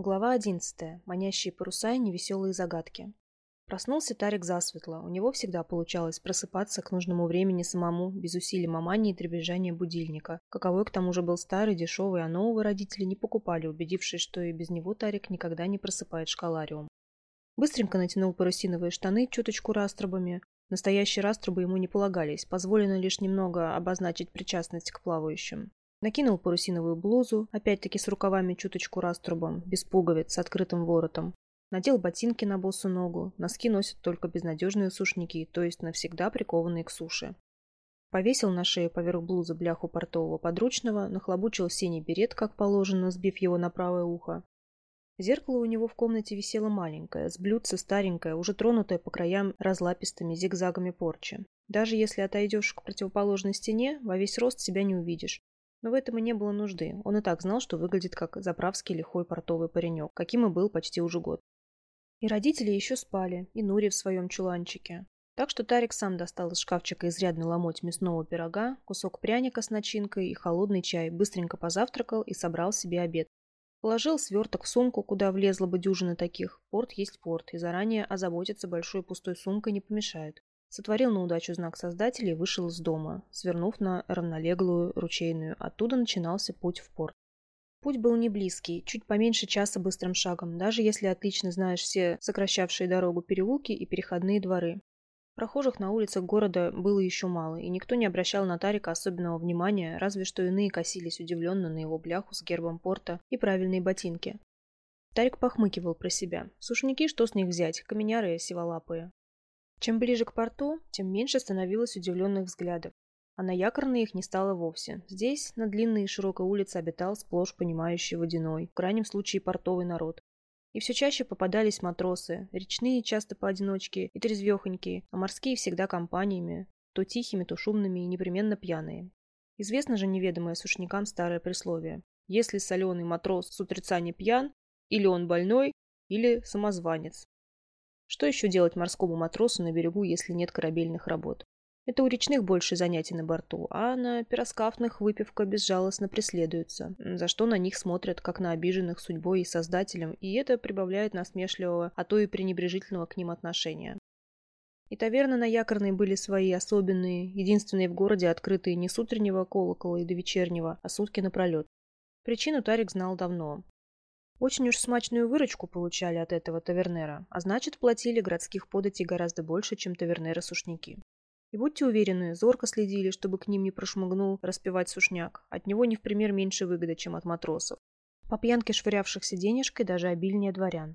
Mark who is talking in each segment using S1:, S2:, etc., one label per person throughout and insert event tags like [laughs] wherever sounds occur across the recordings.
S1: Глава одиннадцатая. Манящие паруса и невеселые загадки. Проснулся Тарик засветло. У него всегда получалось просыпаться к нужному времени самому, без усилий мамани и требежания будильника. Каковой к тому же был старый, дешевый, а нового родители не покупали, убедившись, что и без него Тарик никогда не просыпает школариум. Быстренько натянул парусиновые штаны чуточку раструбами. Настоящие раструбы ему не полагались, позволено лишь немного обозначить причастность к плавающим. Накинул парусиновую блузу, опять-таки с рукавами чуточку раструбом, без пуговиц, с открытым воротом. Надел ботинки на босу ногу, носки носят только безнадежные сушники, то есть навсегда прикованные к суше. Повесил на шею поверх блузы бляху портового подручного, нахлобучил синий берет, как положено, сбив его на правое ухо. Зеркало у него в комнате висело маленькое, с блюдце старенькое, уже тронутое по краям разлапистыми зигзагами порчи. Даже если отойдешь к противоположной стене, во весь рост себя не увидишь. Но в этом и не было нужды. Он и так знал, что выглядит как заправский лихой портовый паренек, каким и был почти уже год. И родители еще спали, и Нури в своем чуланчике. Так что Тарик сам достал из шкафчика изрядный ломоть мясного пирога, кусок пряника с начинкой и холодный чай, быстренько позавтракал и собрал себе обед. Положил сверток в сумку, куда влезла бы дюжина таких. Порт есть порт, и заранее озаботиться большой пустой сумкой не помешает. Сотворил на удачу знак Создателя и вышел из дома, свернув на равнолеглую ручейную. Оттуда начинался путь в порт. Путь был не близкий, чуть поменьше часа быстрым шагом, даже если отлично знаешь все сокращавшие дорогу переулки и переходные дворы. Прохожих на улицах города было еще мало, и никто не обращал на Тарика особенного внимания, разве что иные косились удивленно на его бляху с гербом порта и правильные ботинки. Тарик похмыкивал про себя. Сушники, что с них взять, каменяры сиволапые. Чем ближе к порту, тем меньше становилось удивленных взглядов. А на якорной их не стало вовсе. Здесь, на длинной и широкой улице, обитал сплошь понимающий водяной, в крайнем случае портовый народ. И все чаще попадались матросы, речные часто поодиночке и трезвехонькие, а морские всегда компаниями, то тихими, то шумными и непременно пьяные. Известно же неведомое сушникам старое присловие. Если соленый матрос с утреца не пьян, или он больной, или самозванец. Что еще делать морскому матросу на берегу, если нет корабельных работ? Это у речных больше занятий на борту, а на пироскафных выпивка безжалостно преследуется, за что на них смотрят как на обиженных судьбой и создателем, и это прибавляет насмешливого, а то и пренебрежительного к ним отношения. И таверны на Якорной были свои особенные, единственные в городе, открытые не с утреннего колокола и до вечернего, а сутки напролет. Причину Тарик знал давно. Очень уж смачную выручку получали от этого тавернера, а значит, платили городских податей гораздо больше, чем тавернеры-сушняки. И будьте уверены, зорко следили, чтобы к ним не прошмыгнул распевать сушняк. От него не в пример меньше выгоды, чем от матросов. По пьянке швырявшихся денежкой даже обильнее дворян.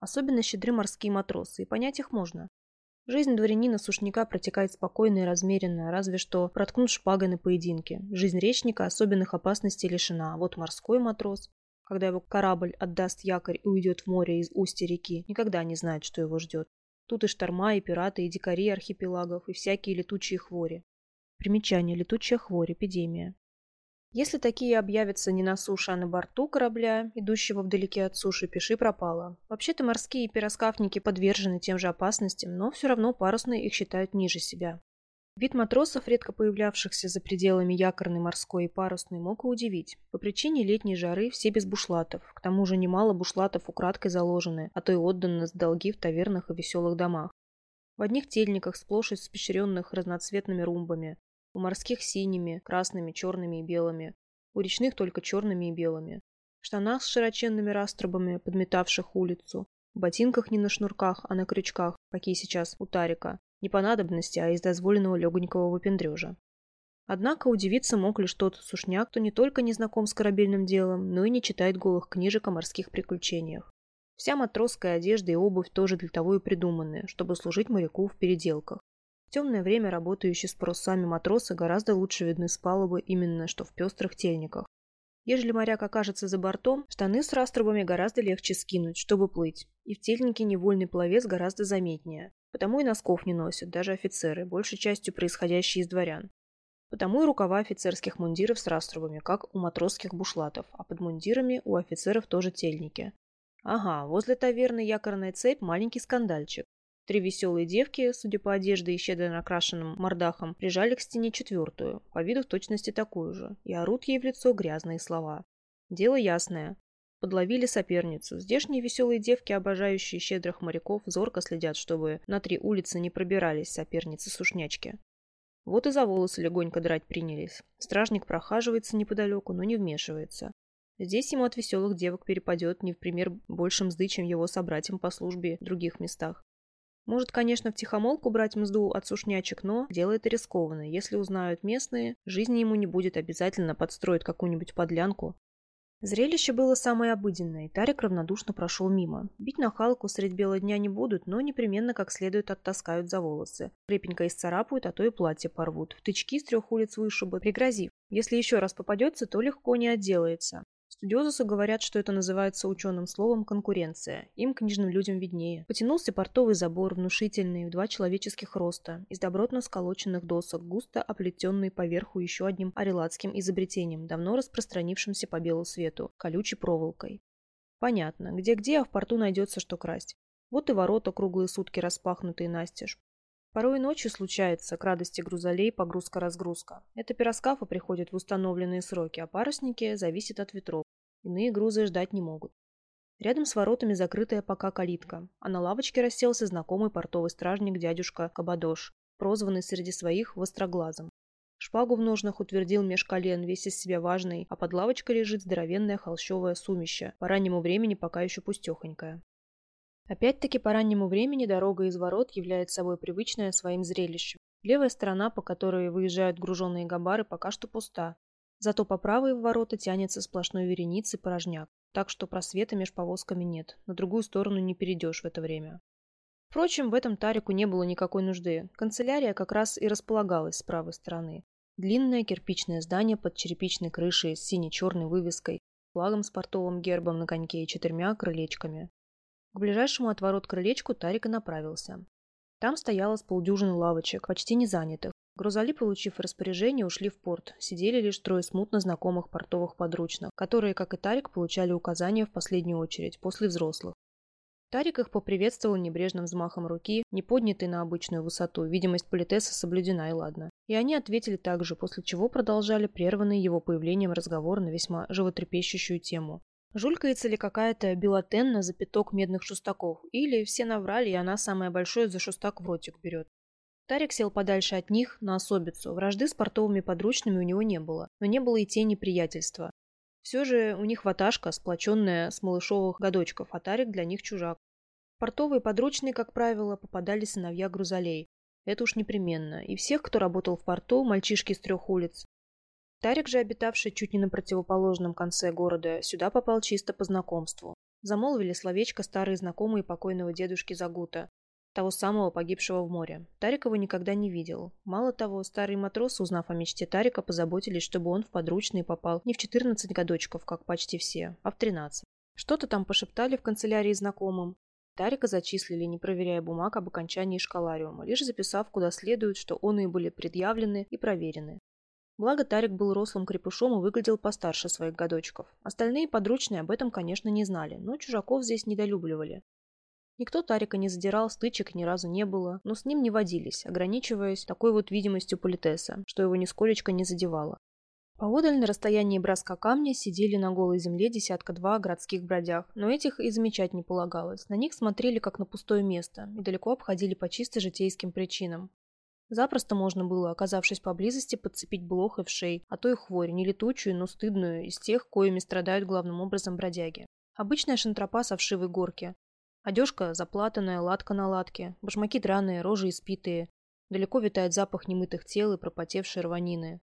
S1: Особенно щедры морские матросы, и понять их можно. Жизнь дворянина-сушняка протекает спокойно и размеренно, разве что проткнут шпагой на поединке. Жизнь речника особенных опасностей лишена, а вот морской матрос когда его корабль отдаст якорь и уйдет в море из устья реки, никогда не знает, что его ждет. Тут и шторма, и пираты, и дикари архипелагов, и всякие летучие хвори. Примечание. Летучая хворь. Эпидемия. Если такие объявятся не на суше, а на борту корабля, идущего вдалеке от суши, пиши пропало. Вообще-то морские пироскафники подвержены тем же опасностям, но все равно парусные их считают ниже себя. Вид матросов, редко появлявшихся за пределами якорной, морской и парусной, мог и удивить. По причине летней жары все без бушлатов. К тому же немало бушлатов украдкой заложены, а то и отданы с долги в тавернах и веселых домах. В одних тельниках сплошь испещренных разноцветными румбами. У морских синими, красными, черными и белыми. У речных только черными и белыми. В штанах с широченными раструбами, подметавших улицу. В ботинках не на шнурках, а на крючках, какие сейчас у Тарика. Не по надобности, а из дозволенного легонького выпендрежа. Однако удивиться мог лишь тот сушняк, кто не только не знаком с корабельным делом, но и не читает голых книжек о морских приключениях. Вся матросская одежда и обувь тоже для того и придуманы, чтобы служить моряку в переделках. В темное время работающие с парусами матросы гораздо лучше видны с палубы именно что в пестрых тельниках. Ежели моряк окажется за бортом, штаны с раструбами гораздо легче скинуть, чтобы плыть, и в тельнике невольный пловец гораздо заметнее. Потому и носков не носят, даже офицеры, большей частью происходящие из дворян. Потому и рукава офицерских мундиров с раструбами, как у матросских бушлатов, а под мундирами у офицеров тоже тельники. Ага, возле таверны якорная цепь маленький скандальчик. Три веселые девки, судя по одежде и щедро накрашенным мордахам, прижали к стене четвертую, по виду в точности такую же, и орут ей в лицо грязные слова. Дело ясное. Подловили соперницу. Здешние веселые девки, обожающие щедрых моряков, зорко следят, чтобы на три улицы не пробирались соперницы-сушнячки. Вот и за волосы легонько драть принялись. Стражник прохаживается неподалеку, но не вмешивается. Здесь ему от веселых девок перепадет не в пример больше мзды, чем его собратьям по службе в других местах. Может, конечно, в тихомолку брать мзду от сушнячек, но дело это рискованно. Если узнают местные, жизни ему не будет, обязательно подстроить какую-нибудь подлянку. Зрелище было самое обыденное, и Тарик равнодушно прошел мимо. Бить нахалку средь бела дня не будут, но непременно как следует оттаскают за волосы. Крепенько исцарапают, а то и платье порвут. В тычки с трех улиц вышибут, пригрозив. Если еще раз попадется, то легко не отделается. Студиозусы говорят, что это называется ученым словом конкуренция. Им, книжным людям, виднее. Потянулся портовый забор, внушительный, в два человеческих роста, из добротно сколоченных досок, густо оплетенный поверху еще одним арелатским изобретением, давно распространившимся по белу свету, колючей проволокой. Понятно, где-где, а в порту найдется, что красть. Вот и ворота круглые сутки распахнутые настежь. Порой ночью случается, к радости грузолей, погрузка-разгрузка. Это пироскафы приходят в установленные сроки, а парусники зависят от ветров. Иные грузы ждать не могут. Рядом с воротами закрытая пока калитка, а на лавочке расселся знакомый портовый стражник дядюшка Кабадош, прозванный среди своих Востроглазом. Шпагу в ножнах утвердил меж колен, весь из себя важный, а под лавочкой лежит здоровенное холщовое сумище, по раннему времени пока еще пустехонькое. Опять-таки по раннему времени дорога из ворот является собой привычное своим зрелищем. Левая сторона, по которой выезжают груженные габары, пока что пуста. Зато по правой в ворота тянется сплошной вереницей порожняк, так что просвета меж повозками нет, на другую сторону не перейдешь в это время. Впрочем, в этом Тарику не было никакой нужды. Канцелярия как раз и располагалась с правой стороны. Длинное кирпичное здание под черепичной крышей с сине-черной вывеской, флагом с портовым гербом на коньке и четырьмя крылечками. К ближайшему от ворот крылечку Тарик и направился. Там стояло с полдюжины лавочек, почти не занятых. Грузоли, получив распоряжение, ушли в порт. Сидели лишь трое смутно знакомых портовых подручных, которые, как и Тарик, получали указания в последнюю очередь, после взрослых. Тарик их поприветствовал небрежным взмахом руки, не поднятой на обычную высоту, видимость политеса соблюдена и ладно. И они ответили так же, после чего продолжали прерванный его появлением разговор на весьма животрепещущую тему. Жулькается ли какая-то белотенна за пяток медных шустаков, или все наврали, и она самое большое за шустак в ротик берет. Тарик сел подальше от них, на особицу. Вражды с портовыми подручными у него не было, но не было и тени приятельства. Все же у них ваташка, сплоченная с малышовых годочков, а Тарик для них чужак. Портовые подручные, как правило, попадали сыновья грузолей. Это уж непременно. И всех, кто работал в порту, мальчишки с трех улиц, Тарик же, обитавший чуть не на противоположном конце города, сюда попал чисто по знакомству. Замолвили словечко старые знакомые покойного дедушки Загута, того самого погибшего в море. Тарик его никогда не видел. Мало того, старые матросы, узнав о мечте Тарика, позаботились, чтобы он в подручные попал не в 14 годочков, как почти все, а в 13. Что-то там пошептали в канцелярии знакомым. Тарика зачислили, не проверяя бумаг об окончании школариума, лишь записав куда следует, что он и были предъявлены и проверены. Благо Тарик был рослым крепышом и выглядел постарше своих годочков. Остальные подручные об этом, конечно, не знали, но чужаков здесь недолюбливали. Никто Тарика не задирал, стычек ни разу не было, но с ним не водились, ограничиваясь такой вот видимостью политеса, что его нисколечко не задевало. Поодаль на расстоянии броска камня сидели на голой земле десятка-два городских бродяг, но этих и замечать не полагалось. На них смотрели как на пустое место и далеко обходили по чисто житейским причинам. Запросто можно было, оказавшись поблизости, подцепить блох и в шей, а то и хворь, не летучую, но стыдную, из тех, коими страдают главным образом бродяги. Обычная шантропа со вшивой горки. Одежка заплатанная, латка на латке, башмаки драные, рожи испитые. Далеко витает запах немытых тел и пропотевшей рванины.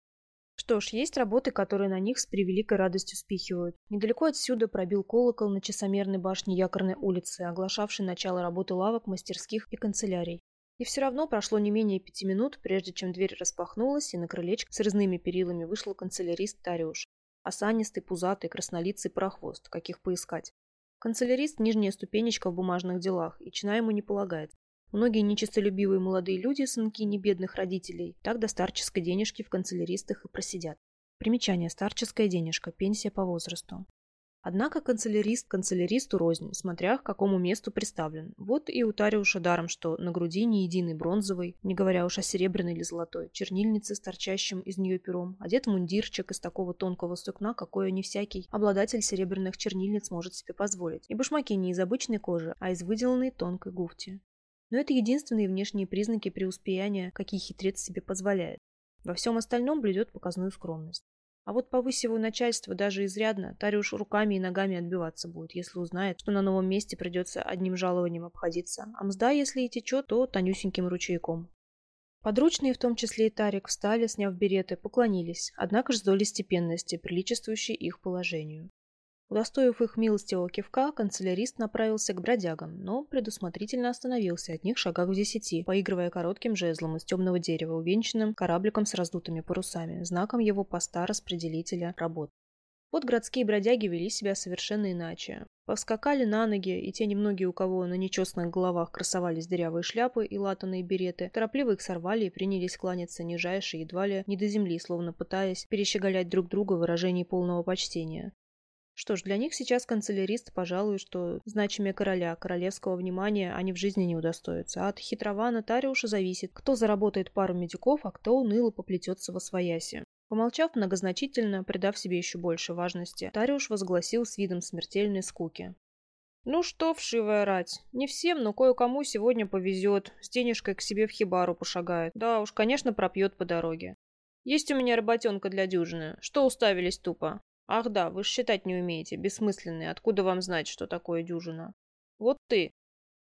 S1: Что ж, есть работы, которые на них с превеликой радостью спихивают. Недалеко отсюда пробил колокол на часомерной башне Якорной улицы, оглашавший начало работы лавок, мастерских и канцелярий. И все равно прошло не менее пяти минут, прежде чем дверь распахнулась, и на крылечко с резными перилами вышел канцелярист Тариуш. Осанистый, пузатый, краснолицый прохвост, каких поискать. Канцелярист – нижняя ступенечка в бумажных делах, и чина ему не полагается. Многие нечистолюбивые молодые люди, сынки небедных родителей, так до старческой денежки в канцеляристах и просидят. Примечание. Старческая денежка. Пенсия по возрасту. Однако канцелярист канцеляристу рознь, смотря к какому месту представлен. Вот и у Тариуша даром, что на груди не единый бронзовый, не говоря уж о серебряной или золотой, чернильнице с торчащим из нее пером, одет мундирчик из такого тонкого сукна, какое не всякий обладатель серебряных чернильниц может себе позволить. И башмаки не из обычной кожи, а из выделанной тонкой гуфти. Но это единственные внешние признаки преуспеяния, какие хитрец себе позволяет. Во всем остальном блюдет показную скромность. А вот повысь его начальство даже изрядно, Тариуш руками и ногами отбиваться будет, если узнает, что на новом месте придется одним жалованием обходиться. А мзда, если и течет, то тонюсеньким ручейком. Подручные, в том числе и Тарик, встали, сняв береты, поклонились, однако ж с долей степенности, приличествующей их положению. Удостоив их милостивого кивка, канцелярист направился к бродягам, но предусмотрительно остановился от них шагах в десяти, поигрывая коротким жезлом из темного дерева, увенчанным корабликом с раздутыми парусами, знаком его поста распределителя работ. Вот городские бродяги вели себя совершенно иначе. Повскакали на ноги, и те немногие, у кого на нечестных головах красовались дырявые шляпы и латаные береты, торопливо их сорвали и принялись кланяться нижайше, едва ли не до земли, словно пытаясь перещеголять друг друга в выражении полного почтения. Что ж, для них сейчас канцелярист, пожалуй, что значимее короля, королевского внимания они в жизни не удостоятся. А от хитрого нотариуша зависит, кто заработает пару медиков, а кто уныло поплетется во свояси. Помолчав многозначительно, придав себе еще больше важности, Тариуш возгласил с видом смертельной скуки. «Ну что, вшивая рать, не всем, но кое-кому сегодня повезет, с денежкой к себе в хибару пошагает. Да уж, конечно, пропьет по дороге. Есть у меня работенка для дюжины. Что уставились тупо? Ах да, вы считать не умеете, бессмысленные. Откуда вам знать, что такое дюжина? Вот ты.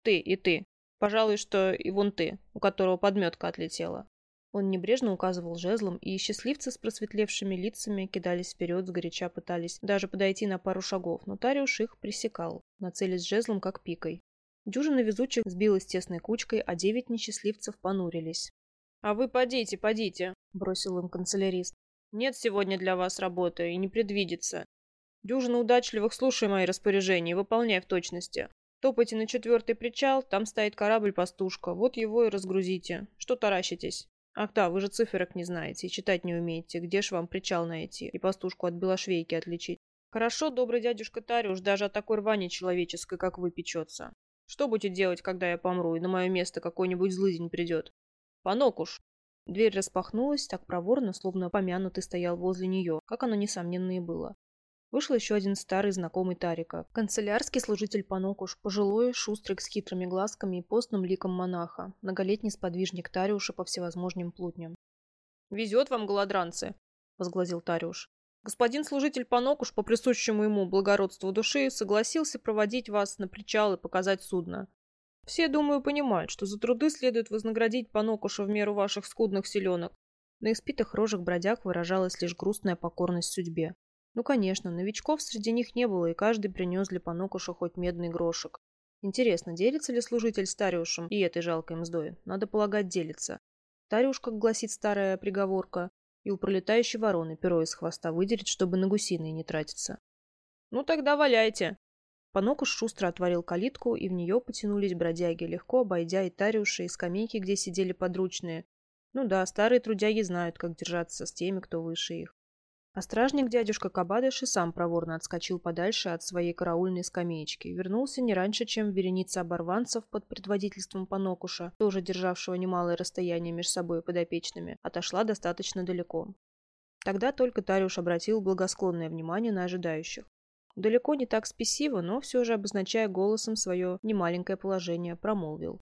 S1: Ты и ты. Пожалуй, что и вон ты, у которого подметка отлетела. Он небрежно указывал жезлом, и счастливцы с просветлевшими лицами кидались вперед, сгоряча пытались даже подойти на пару шагов, но Тариуш их пресекал, нацелясь жезлом как пикой. Дюжина везучих сбилась тесной кучкой, а девять несчастливцев понурились. «А вы подите, подите!» – бросил им канцелярист. Нет сегодня для вас работы и не предвидится. Дюжина удачливых, слушай мои распоряжения и выполняй в точности. Топайте на четвертый причал, там стоит корабль-пастушка, вот его и разгрузите. Что таращитесь? Ах да, вы же циферок не знаете и читать не умеете. Где ж вам причал найти и пастушку от белошвейки отличить? Хорошо, добрый дядюшка Тариуш даже о такой рване человеческой, как вы, печется. Что будете делать, когда я помру, и на мое место какой-нибудь злыдень придет? Понокуш, Дверь распахнулась так проворно, словно помянутый стоял возле нее, как оно, несомненно, и было. Вышел еще один старый знакомый Тарика. Канцелярский служитель Панокуш, пожилой, шустрик с хитрыми глазками и постным ликом монаха, многолетний сподвижник Тариуша по всевозможным плутням. «Везет вам, голодранцы!» – возгласил Тариуш. «Господин служитель Панокуш, по присущему ему благородству души, согласился проводить вас на причал и показать судно. Все, думаю, понимают, что за труды следует вознаградить Панокуша в меру ваших скудных селенок. На испитых рожах бродяг выражалась лишь грустная покорность судьбе. Ну, конечно, новичков среди них не было, и каждый принес для Панокуша хоть медный грошек. Интересно, делится ли служитель Стариушем и этой жалкой мздой? Надо полагать, делится. Стариуш, как гласит старая приговорка, и у пролетающей вороны перо из хвоста выделит, чтобы на гусиные не тратиться. «Ну тогда валяйте!» Панокуш шустро отворил калитку, и в нее потянулись бродяги, легко обойдя и тариуши, и скамейки, где сидели подручные. Ну да, старые трудяги знают, как держаться с теми, кто выше их. А стражник дядюшка Кабадыш и сам проворно отскочил подальше от своей караульной скамеечки. Вернулся не раньше, чем вереница оборванцев под предводительством Панокуша, тоже державшего немалое расстояние между собой подопечными, отошла достаточно далеко. Тогда только Тариуш обратил благосклонное внимание на ожидающих. Далеко не так спесиво, но все же, обозначая голосом свое немаленькое положение, промолвил.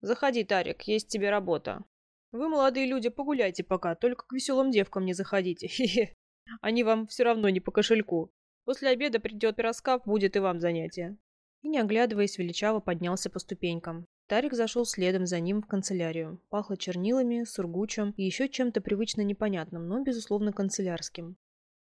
S1: «Заходи, Тарик, есть тебе работа. Вы, молодые люди, погуляйте пока, только к веселым девкам не заходите. [laughs] Они вам все равно не по кошельку. После обеда придет пироскав, будет и вам занятие». И, не оглядываясь, величаво поднялся по ступенькам. Тарик зашел следом за ним в канцелярию. Пахло чернилами, сургучем и еще чем-то привычно непонятным, но, безусловно, канцелярским.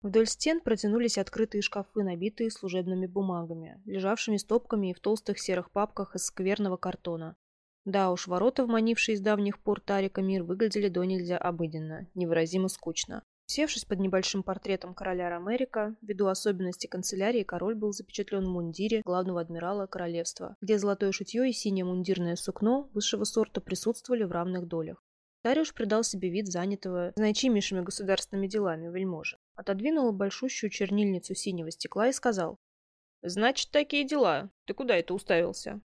S1: Вдоль стен протянулись открытые шкафы, набитые служебными бумагами, лежавшими стопками и в толстых серых папках из скверного картона. Да уж, ворота, вманившие из давних пор Тарика мир, выглядели до нельзя обыденно, невыразимо скучно. Севшись под небольшим портретом короля Ромерика, ввиду особенностей канцелярии, король был запечатлен в мундире главного адмирала королевства, где золотое шитье и синее мундирное сукно высшего сорта присутствовали в равных долях. Дариуш придал себе вид занятого значимейшими государственными делами вельможи. Отодвинул большущую чернильницу синего стекла и сказал. Значит, такие дела. Ты куда это уставился?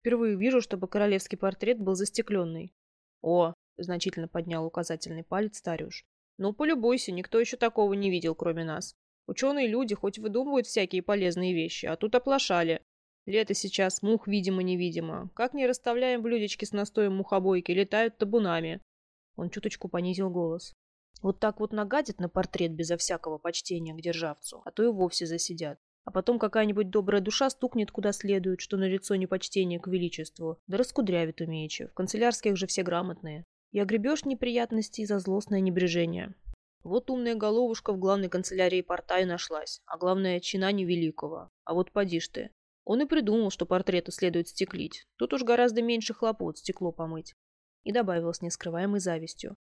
S1: Впервые вижу, чтобы королевский портрет был застекленный. О, значительно поднял указательный палец Тариуш. Ну, полюбуйся, никто еще такого не видел, кроме нас. Ученые люди хоть выдумывают всякие полезные вещи, а тут оплошали. Лето сейчас, мух видимо-невидимо. Как не расставляем блюдечки с настоем мухобойки, летают табунами. Он чуточку понизил голос. Вот так вот нагадят на портрет безо всякого почтения к державцу, а то и вовсе засидят. А потом какая-нибудь добрая душа стукнет куда следует, что на лицо непочтение к величеству, да раскудрявит умеючи. В канцелярских же все грамотные. И огребешь неприятности за злостное небрежение. Вот умная головушка в главной канцелярии порта и нашлась, а главное, чина невеликого. А вот поди ж ты. Он и придумал, что портрету следует стеклить. Тут уж гораздо меньше хлопот стекло помыть. И добавил с нескрываемой завистью.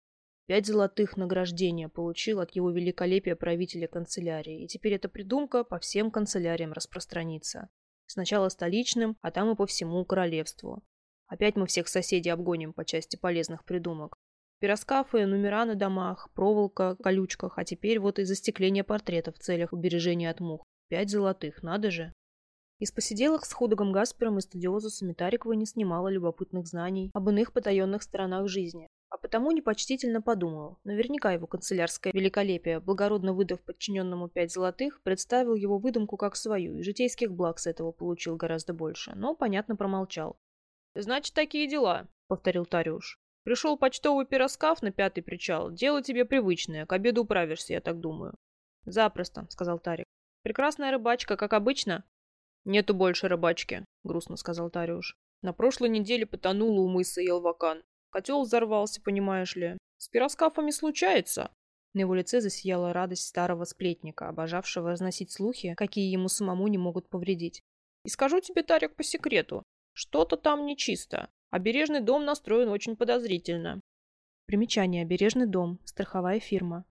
S1: Пять золотых награждения получил от его великолепия правителя канцелярии, и теперь эта придумка по всем канцеляриям распространится. Сначала столичным, а там и по всему королевству. Опять мы всех соседей обгоним по части полезных придумок. Пироскафы, номера на домах, проволока, колючках, а теперь вот и застекление портретов в целях убережения от мух. Пять золотых, надо же. Из посиделок с Худогом Гаспером и студиозусами Тарикова не снимала любопытных знаний об иных потаенных сторонах жизни, а потому непочтительно подумал. Наверняка его канцелярское великолепие, благородно выдав подчиненному пять золотых, представил его выдумку как свою, и житейских благ с этого получил гораздо больше, но, понятно, промолчал. «Значит, такие дела», — повторил Тариуш. «Пришел почтовый пироскаф на пятый причал. Дело тебе привычное, к обеду управишься, я так думаю». «Запросто», — сказал Тарик. «Прекрасная рыбачка, как обычно?» «Нету больше рыбачки», — грустно сказал Тариуш. «На прошлой неделе потонула у мыса Елвакан. Котел взорвался, понимаешь ли. С пироскафами случается». На его лице засияла радость старого сплетника, обожавшего разносить слухи, какие ему самому не могут повредить. «И скажу тебе, Тарик, по секрету. Что-то там нечисто. Обережный дом настроен очень подозрительно». Примечание. Обережный дом. Страховая фирма.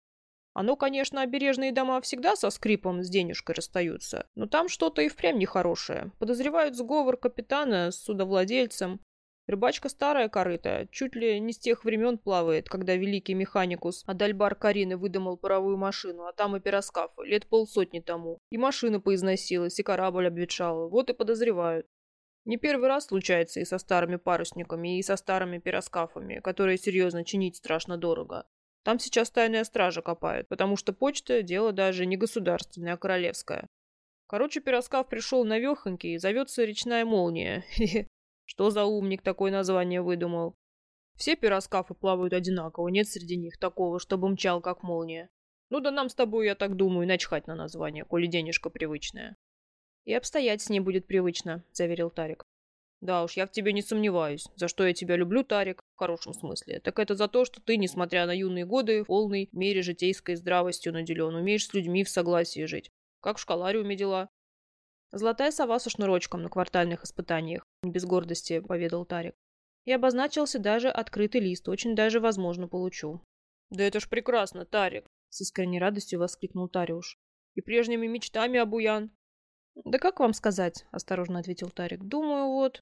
S1: Оно, конечно, обережные дома всегда со скрипом с денежкой расстаются, но там что-то и впрямь нехорошее. Подозревают сговор капитана с судовладельцем. Рыбачка старая корыта, чуть ли не с тех времен плавает, когда великий механикус Адальбар Карины выдумал паровую машину, а там и пироскафы, лет полсотни тому. И машина поизносилась, и корабль обветшал. Вот и подозревают. Не первый раз случается и со старыми парусниками, и со старыми пироскафами, которые серьезно чинить страшно дорого. Там сейчас тайная стража копает, потому что почта – дело даже не государственное, а королевское. Короче, Пироскав пришел навехонький и зовется «Речная молния». [laughs] Что за умник такое название выдумал? Все пироскафы плавают одинаково, нет среди них такого, чтобы мчал как молния. Ну да нам с тобой, я так думаю, начхать на название, коли денежка привычная. И обстоять с ней будет привычно, заверил Тарик. Да уж, я в тебе не сомневаюсь. За что я тебя люблю, Тарик, в хорошем смысле. Так это за то, что ты, несмотря на юные годы, в полной мере житейской здравостью наделен, умеешь с людьми в согласии жить. Как в школариуме дела? Золотая сова со шнурочком на квартальных испытаниях, не без гордости, поведал Тарик. И обозначился даже открытый лист, очень даже, возможно, получу. Да это ж прекрасно, Тарик, с искренней радостью воскликнул Тариуш. И прежними мечтами обуян. Да как вам сказать, осторожно ответил Тарик. Думаю, вот...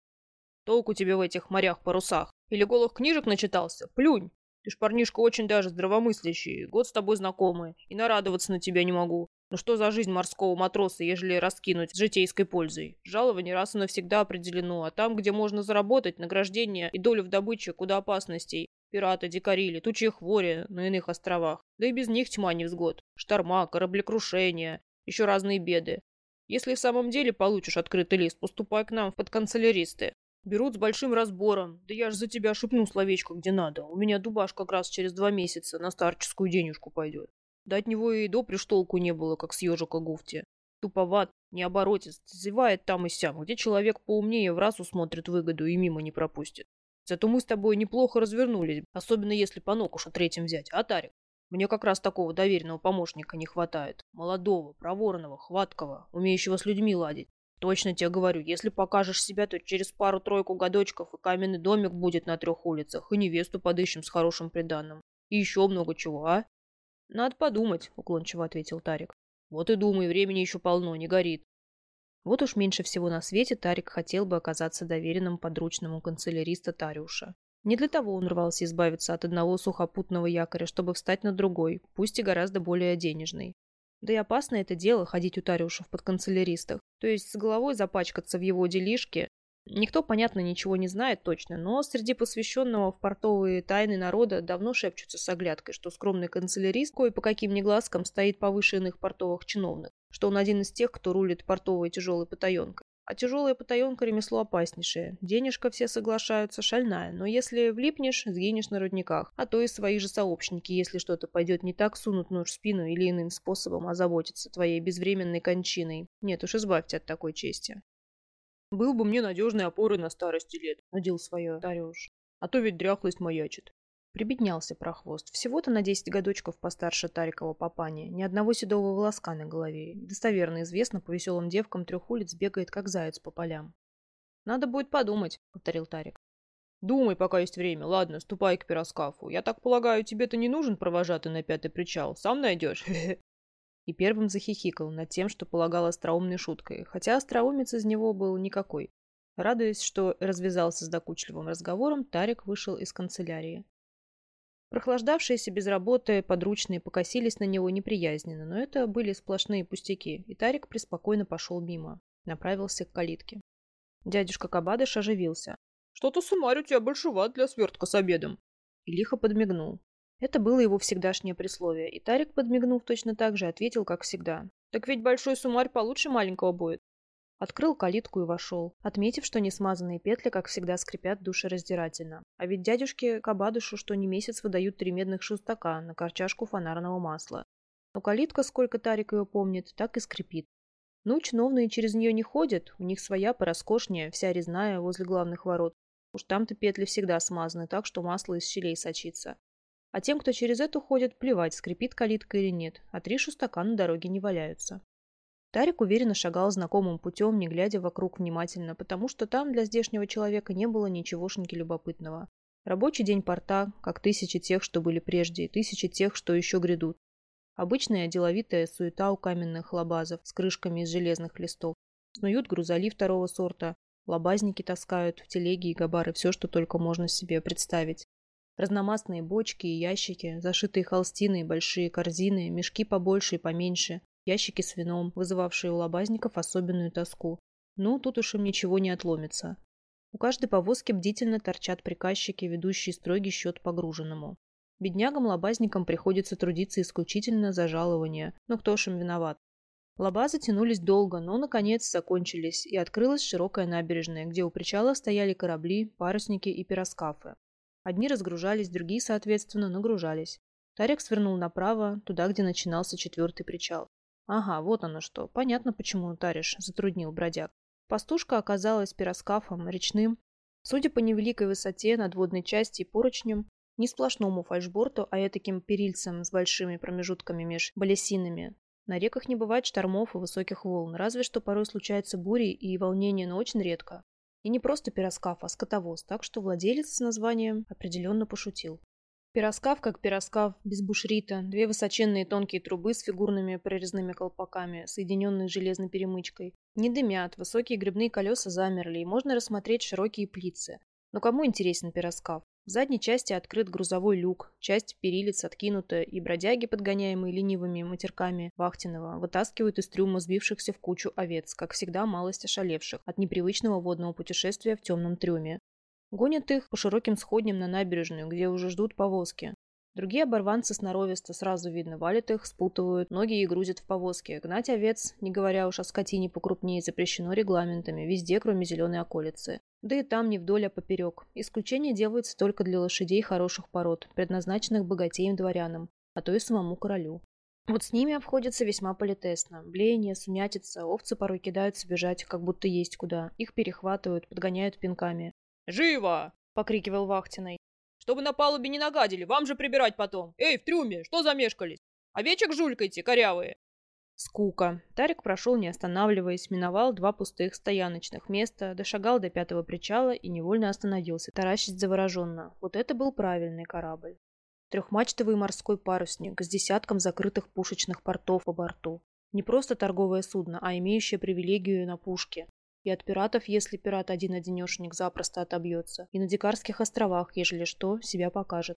S1: Толку тебе в этих морях-парусах? Или голых книжек начитался? Плюнь! Ты ж парнишка очень даже здравомыслящий, год с тобой знакомый, и нарадоваться на тебя не могу. Но что за жизнь морского матроса, ежели раскинуть с житейской пользой? Жалование раз и навсегда определено, а там, где можно заработать, награждение и долю в добыче, куда опасностей. Пираты, дикари, летучие хвори на иных островах. Да и без них тьма невзгод. Шторма, кораблекрушения, еще разные беды. Если в самом деле получишь открытый лист, поступай к нам в подканцеляристы. Берут с большим разбором. Да я ж за тебя шепну словечко, где надо. У меня дубаш как раз через два месяца на старческую денежку пойдет. Да от него и до приштолку не было, как с ежика Гуфти. Туповат, не оборотец, зевает там и сям, где человек поумнее в раз усмотрит выгоду и мимо не пропустит. Зато мы с тобой неплохо развернулись, особенно если по нокушу третьим взять, а Тарик? Мне как раз такого доверенного помощника не хватает. Молодого, проворного, хваткого, умеющего с людьми ладить. Точно тебе говорю, если покажешь себя, то через пару-тройку годочков и каменный домик будет на трех улицах, и невесту подыщем с хорошим приданным. И еще много чего, а? Надо подумать, уклончиво ответил Тарик. Вот и думай, времени еще полно, не горит. Вот уж меньше всего на свете Тарик хотел бы оказаться доверенным подручным у канцеляриста Тариуша. Не для того он рвался избавиться от одного сухопутного якоря, чтобы встать на другой, пусть и гораздо более денежный. Да и опасно это дело ходить у Тариуша в подканцеляристах. То есть с головой запачкаться в его делишке. Никто, понятно, ничего не знает точно, но среди посвященного в портовые тайны народа давно шепчутся с оглядкой, что скромный канцелярист, кое по каким негласкам стоит повыше иных портовых чиновных, что он один из тех, кто рулит портовой тяжелой потаенкой. А тяжелая потаенка ремесло опаснейшее. Денежка все соглашаются, шальная, но если влипнешь, сгинешь на рудниках. А то и свои же сообщники, если что-то пойдет не так, сунут нож в спину или иным способом озаботиться твоей безвременной кончиной. Нет уж, избавьте от такой чести.
S2: Был бы мне надежной опорой на старости лет, надел свое Дарюш. А то ведь дряхлость маячит.
S1: Прибеднялся прохвост. Всего-то на десять годочков постарше Тарикова папани. Ни одного седого волоска на голове. Достоверно известно, по веселым девкам трех улиц бегает, как заяц по полям.
S2: «Надо будет подумать», — повторил Тарик. «Думай, пока есть время. Ладно, ступай к пироскафу. Я так полагаю, тебе-то не нужен провожатый на пятый причал. Сам найдешь?» [laughs]
S1: И первым захихикал над тем, что полагал остроумной шуткой, хотя остроумец из него был никакой. Радуясь, что развязался с докучливым разговором, Тарик вышел из канцелярии. Прохлаждавшиеся без работы подручные покосились на него неприязненно, но это были сплошные пустяки, и Тарик преспокойно пошел мимо. Направился к калитке. Дядюшка Кабадыш оживился.
S2: «Что-то суммарь у тебя большеват для свертка с обедом!»
S1: И лихо подмигнул. Это было его всегдашнее присловие, и Тарик, подмигнув точно так же, ответил, как всегда.
S2: «Так ведь большой суммарь получше маленького будет!»
S1: Открыл калитку и вошел, отметив, что несмазанные петли, как всегда, скрипят душераздирательно. А ведь дядюшке Кабадушу что не месяц выдают три медных шестака на корчашку фонарного масла. Но калитка, сколько Тарик ее помнит, так и скрипит. Ну, чиновные через нее не ходят, у них своя пороскошнее, вся резная, возле главных ворот. Уж там-то петли всегда смазаны, так что масло из щелей сочится. А тем, кто через эту ходит, плевать, скрипит калитка или нет, а три шестака на дороге не валяются. Тарик уверенно шагал знакомым путем, не глядя вокруг внимательно, потому что там для здешнего человека не было ничегошеньки любопытного. Рабочий день порта, как тысячи тех, что были прежде, и тысячи тех, что еще грядут. Обычная деловитая суета у каменных лабазов с крышками из железных листов. Снуют грузоли второго сорта, лабазники таскают в телеги и габары все, что только можно себе представить. Разномастные бочки и ящики, зашитые холстиной, большие корзины, мешки побольше и поменьше, ящики с вином, вызывавшие у лобазников особенную тоску. Ну, тут уж им ничего не отломится. У каждой повозки бдительно торчат приказчики, ведущие строгий счет погруженному. Беднягам-лобазникам приходится трудиться исключительно за жалование, но кто ж им виноват? Лабазы тянулись долго, но, наконец, закончились, и открылась широкая набережная, где у причала стояли корабли, парусники и пироскафы. Одни разгружались, другие, соответственно, нагружались. Тарик свернул направо, туда, где начинался четвертый причал. Ага, вот оно что. Понятно, почему Тариш затруднил бродяг. Пастушка оказалась пироскафом, речным. Судя по невеликой высоте надводной части и поручням, не сплошному фальшборту, а этаким перильцам с большими промежутками меж балясинами. На реках не бывает штормов и высоких волн, разве что порой случаются бури и волнения, но очень редко. И не просто пироскаф, а скотовоз, так что владелец с названием определенно пошутил. Пироскав как пироскав, без бушрита, две высоченные тонкие трубы с фигурными прорезными колпаками, соединенные железной перемычкой. Не дымят, высокие грибные колеса замерли, и можно рассмотреть широкие плицы. Но кому интересен пироскав? В задней части открыт грузовой люк, часть перилиц откинута, и бродяги, подгоняемые ленивыми матерками Вахтинова, вытаскивают из трюма сбившихся в кучу овец, как всегда малость ошалевших от непривычного водного путешествия в темном трюме. Гонят их по широким сходням на набережную, где уже ждут повозки. Другие оборванцы сноровисто, сразу видно, валят их, спутывают, ноги и грузят в повозки. Гнать овец, не говоря уж о скотине покрупнее, запрещено регламентами, везде, кроме зеленой околицы. Да и там не вдоль, а поперек. Исключение делается только для лошадей хороших пород, предназначенных богатеям-дворянам, а то и самому королю. Вот с ними обходятся весьма политесно. Блеяние, сумятица, овцы порой кидаются бежать, как будто есть куда. Их перехватывают, подгоняют пинками.
S2: «Живо!» — покрикивал Вахтиной. «Чтобы на палубе не нагадили, вам же прибирать потом! Эй, в трюме, что замешкались? Овечек жулькайте, корявые!»
S1: Скука. Тарик прошел, не останавливаясь, миновал два пустых стояночных места, дошагал до пятого причала и невольно остановился, таращить завороженно. Вот это был правильный корабль. Трехмачтовый морской парусник с десятком закрытых пушечных портов по борту. Не просто торговое судно, а имеющее привилегию на пушке. И от пиратов, если пират один-одинешенек запросто отобьется. И на Дикарских островах, ежели что, себя покажет.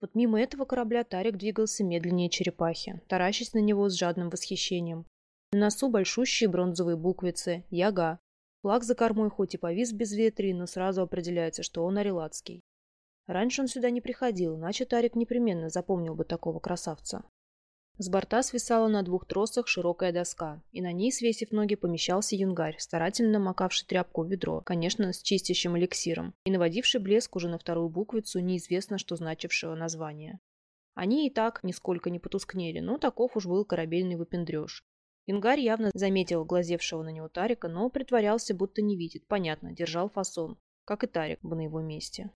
S1: Вот мимо этого корабля Тарик двигался медленнее черепахи, таращась на него с жадным восхищением. На носу большущие бронзовые буквицы «Яга». Флаг за кормой хоть и повис без ветри, но сразу определяется, что он арелатский. Раньше он сюда не приходил, иначе Тарик непременно запомнил бы такого красавца. С борта свисала на двух тросах широкая доска, и на ней, свесив ноги, помещался юнгарь, старательно макавший тряпку в ведро, конечно, с чистящим эликсиром, и наводивший блеск уже на вторую буквицу неизвестно что значившего названия. Они и так нисколько не потускнели, но таков уж был корабельный выпендреж. Юнгарь явно заметил глазевшего на него Тарика, но притворялся, будто не видит, понятно, держал фасон, как и Тарик бы на его месте.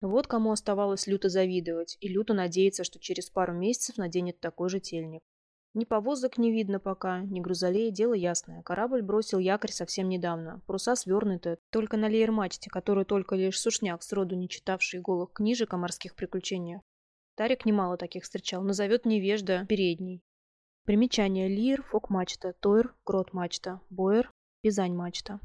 S1: Вот кому оставалось люто завидовать, и люто надеяться, что через пару месяцев наденет такой же тельник. Ни повозок не видно пока, ни грузолей, дело ясное. Корабль бросил якорь совсем недавно. Паруса свернуты, только на леер-мачте, которую только лишь сушняк, сроду не читавший голых книжек о морских приключениях. Тарик немало таких встречал, назовет невежда передний. Примечание. Лир, фок-мачта, тойр, грот-мачта, боер, пизань-мачта.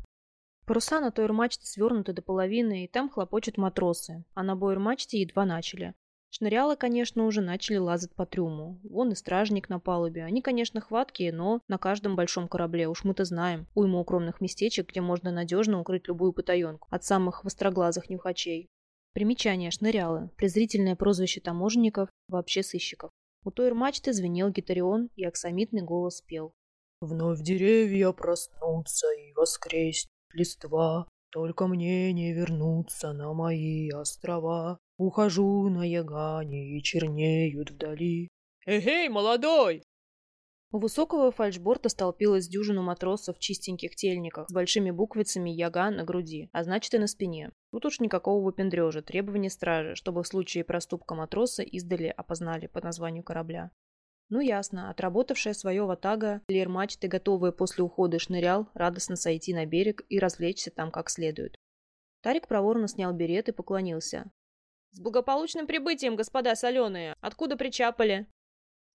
S1: Паруса на той мачте свернуты до половины, и там хлопочут матросы, а на бойр-мачте едва начали. Шнырялы, конечно, уже начали лазать по трюму. Вон и стражник на палубе. Они, конечно, хваткие, но на каждом большом корабле, уж мы-то знаем, уйма укромных местечек, где можно надежно укрыть любую потаенку, от самых востроглазых нюхачей. Примечание шнырялы. Презрительное прозвище таможенников, вообще сыщиков. У той мачты звенел гитарион, и оксамитный голос пел.
S3: «Вновь деревья проснутся и воскреснут листва, Только мне не вернуться на мои острова. Ухожу на ягане и чернеют вдали.
S2: Эй, молодой!
S1: У высокого фальшборта столпилась дюжина матросов в чистеньких тельниках с большими буквицами «Яга» на груди, а значит и на спине. Тут уж никакого выпендрежа, требования стражи, чтобы в случае проступка матроса издали опознали по названию корабля. Ну ясно, отработавшая свое ватага, леер-мачты, готовая после ухода шнырял, радостно сойти на берег и развлечься там как следует. Тарик проворно снял берет и поклонился.
S2: «С благополучным прибытием, господа соленые! Откуда причапали?»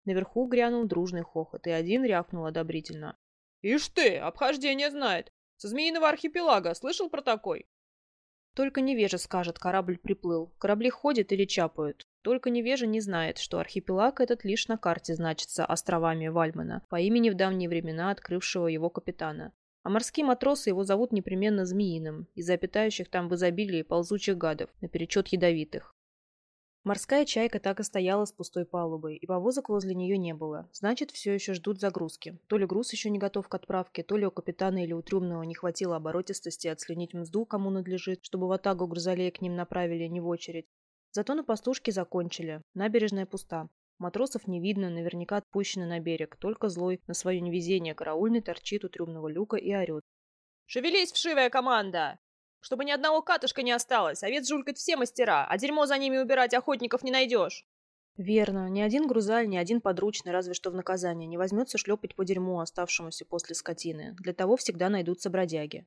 S1: Наверху грянул дружный хохот, и один рявкнул одобрительно.
S2: «Ишь ты, обхождение знает! Со Змеиного архипелага, слышал про такой?»
S1: Только невежа скажет, корабль приплыл. Корабли ходят или чапают. Только невежа не знает, что архипелаг этот лишь на карте значится островами Вальмана, по имени в давние времена открывшего его капитана. А морские матросы его зовут непременно Змеиным, из-за обитающих там в изобилии ползучих гадов, наперечет ядовитых. Морская чайка так и стояла с пустой палубой, и повозок возле нее не было. Значит, все еще ждут загрузки. То ли груз еще не готов к отправке, то ли у капитана или у трюмного не хватило оборотистости отслюнить мзду, кому надлежит, чтобы в атагу грузолея к ним направили не в очередь. Зато на пастушке закончили. Набережная пуста. Матросов не видно, наверняка отпущены на берег. Только злой на свое невезение караульный торчит у трюмного люка и орет.
S2: «Шевелись, вшивая команда! Чтобы ни одного катышка не осталось. Овец жулькать все мастера, а дерьмо за ними убирать охотников не найдешь!»
S1: Верно. Ни один грузаль, ни один подручный, разве что в наказание, не возьмется шлепать по дерьму, оставшемуся после скотины. Для того всегда найдутся бродяги.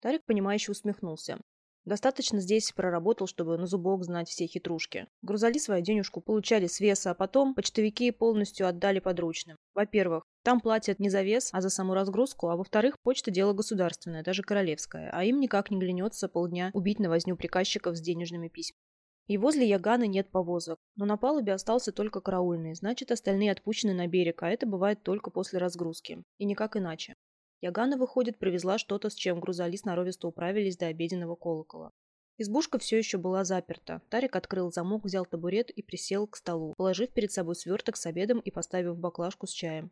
S1: Тарик, понимающе усмехнулся. Достаточно здесь проработал, чтобы на зубок знать все хитрушки. Грузали свою денежку, получали с веса, а потом почтовики полностью отдали подручным. Во-первых, там платят не за вес, а за саму разгрузку, а во-вторых, почта дело государственное, даже королевское, а им никак не глянется полдня убить на возню приказчиков с денежными письмами. И возле Ягана нет повозок, но на палубе остался только караульный, значит остальные отпущены на берег, а это бывает только после разгрузки. И никак иначе. Ягана, выходит, привезла что-то, с чем грузали сноровисто управились до обеденного колокола. Избушка все еще была заперта. Тарик открыл замок, взял табурет и присел к столу, положив перед собой сверток с обедом и поставив баклажку с чаем.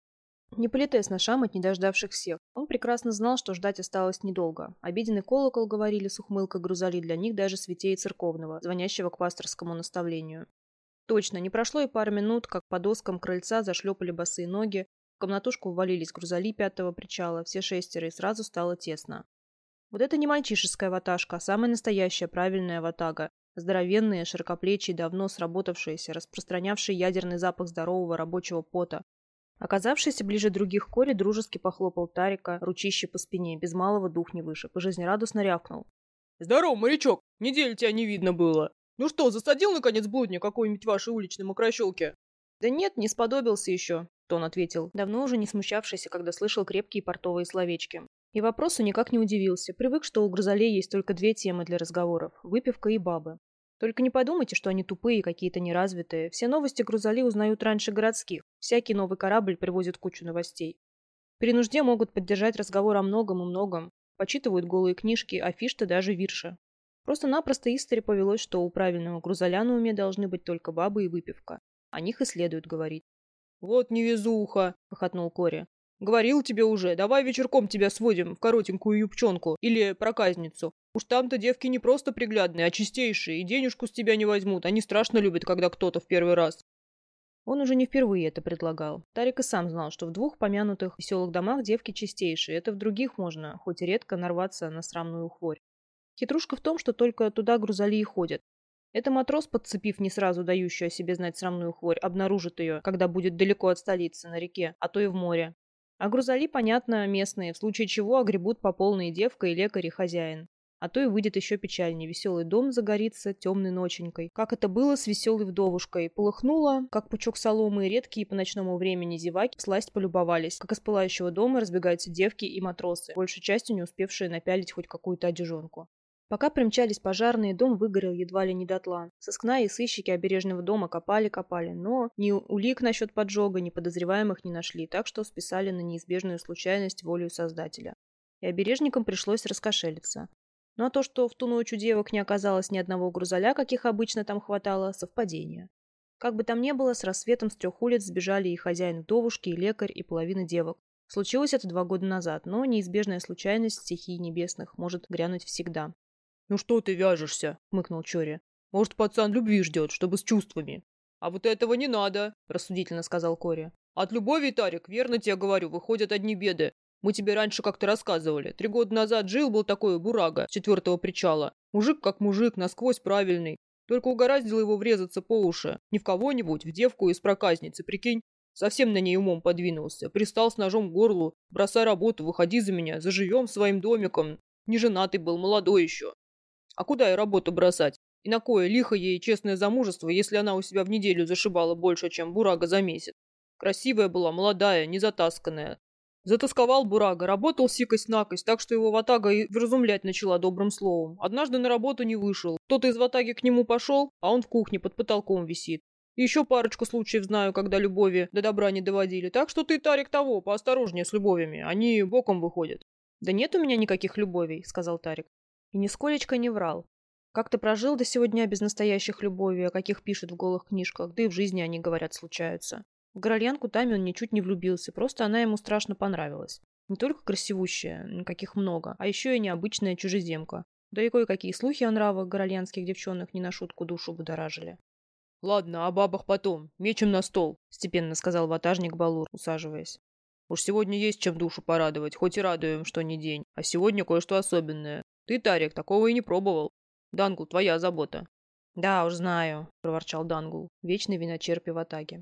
S1: Не полетес на шамать, не дождавших всех. Он прекрасно знал, что ждать осталось недолго. Обеденный колокол, говорили с ухмылкой грузали, для них даже святее церковного, звонящего к пасторскому наставлению. Точно, не прошло и пары минут, как по доскам крыльца зашлепали босые ноги, в комнатушку ввалились грузали пятого причала, все шестеро, и сразу стало тесно. Вот это не мальчишеская ваташка, а самая настоящая правильная ватага. Здоровенные, широкоплечие, давно сработавшиеся, распространявшие ядерный запах здорового рабочего пота. Оказавшийся ближе других Кори дружески похлопал Тарика, ручище по спине, без малого дух не выше, жизнерадостно рявкнул.
S2: «Здорово, морячок! Неделю тебя не видно было! Ну что, засадил, наконец, блудня какой-нибудь вашей уличной мокрощелки?»
S1: «Да нет, не сподобился еще. Тон ответил, давно уже не смущавшийся, когда слышал крепкие портовые словечки. И вопросу никак не удивился, привык, что у Грузалей есть только две темы для разговоров – выпивка и бабы. Только не подумайте, что они тупые, какие-то неразвитые. Все новости грузоли узнают раньше городских. Всякий новый корабль привозит кучу новостей. При нужде могут поддержать разговор о многом и многом. Почитывают голые книжки, афишты даже вирши. Просто-напросто Истори повелось, что у правильного грузоля на уме должны быть только бабы и выпивка. О них и следует говорить.
S2: «Вот невезуха!» — хохотнул Кори. «Говорил тебе уже, давай вечерком тебя сводим в коротенькую юбчонку или проказницу. Уж там-то девки не просто приглядные, а чистейшие, и денежку с тебя не возьмут. Они страшно любят, когда кто-то в первый раз».
S1: Он уже не впервые это предлагал. Тарик и сам знал, что в двух помянутых веселых домах девки чистейшие. Это в других можно, хоть и редко, нарваться на срамную хворь. Хитрушка в том, что только туда грузоли и ходят. Это матрос, подцепив не сразу дающую о себе знать срамную хворь, обнаружит ее, когда будет далеко от столицы, на реке, а то и в море. А грузоли, понятно, местные, в случае чего огребут по полной девка и лекарь и хозяин. А то и выйдет еще печальнее. Веселый дом загорится темной ноченькой. Как это было с веселой вдовушкой. Полыхнуло, как пучок соломы, и редкие по ночному времени зеваки сласть полюбовались. Как из пылающего дома разбегаются девки и матросы, большей частью не успевшие напялить хоть какую-то одежонку. Пока примчались пожарные, дом выгорел едва ли не дотла. Сыскная и сыщики обережного дома копали-копали, но ни улик насчет поджога, ни подозреваемых не нашли, так что списали на неизбежную случайность волю Создателя. И обережникам пришлось раскошелиться. Ну а то, что в ту ночь у девок не оказалось ни одного грузоля, каких обычно там хватало, совпадение. Как бы там ни было, с рассветом с трех улиц сбежали и хозяин вдовушки, и лекарь, и половина девок. Случилось это два года назад, но неизбежная случайность стихий небесных может грянуть всегда.
S2: «Ну что ты вяжешься?» — хмыкнул Чори. «Может, пацан любви ждет, чтобы с чувствами?» «А вот этого не надо», — рассудительно сказал Кори. «От любови, Тарик, верно тебе говорю, выходят одни беды. Мы тебе раньше как-то рассказывали. Три года назад жил был такой бурага с четвертого причала. Мужик как мужик, насквозь правильный. Только угораздило его врезаться по уши. Не в кого-нибудь, в девку из проказницы, прикинь. Совсем на ней умом подвинулся. Пристал с ножом к горлу. Бросай работу, выходи за меня, заживем своим домиком. Не женатый был, молодой еще. А куда ей работу бросать? И на кое лихо ей честное замужество, если она у себя в неделю зашибала больше, чем Бурага за месяц? Красивая была, молодая, незатасканная. Затасковал Бурага, работал сикость-накость, так что его ватага и вразумлять начала добрым словом. Однажды на работу не вышел. Кто-то из ватаги к нему пошел, а он в кухне под потолком висит. Еще парочку случаев знаю, когда любови до добра не доводили. Так что ты, Тарик, того, поосторожнее с любовями. Они боком выходят.
S1: «Да нет у меня никаких любовей», — сказал Тарик. И нисколечко не врал. Как-то прожил до сегодня без настоящих любовей, о каких пишут в голых книжках, да и в жизни они, говорят, случаются. В Горольянку Тами он ничуть не влюбился, просто она ему страшно понравилась. Не только красивущая, каких много, а еще и необычная чужеземка. Да и кое-какие слухи о нравах горольянских девчонок не на шутку душу будоражили.
S2: «Ладно, о бабах потом. Мечем на стол», —
S1: степенно сказал ватажник Балур, усаживаясь.
S2: «Уж сегодня есть чем душу порадовать, хоть и радуем, что не день. А сегодня кое-что особенное. Ты, Тарик, такого и не пробовал. Дангул, твоя забота.
S1: Да, уж знаю, проворчал Дангул, вечный виночерпи в атаке.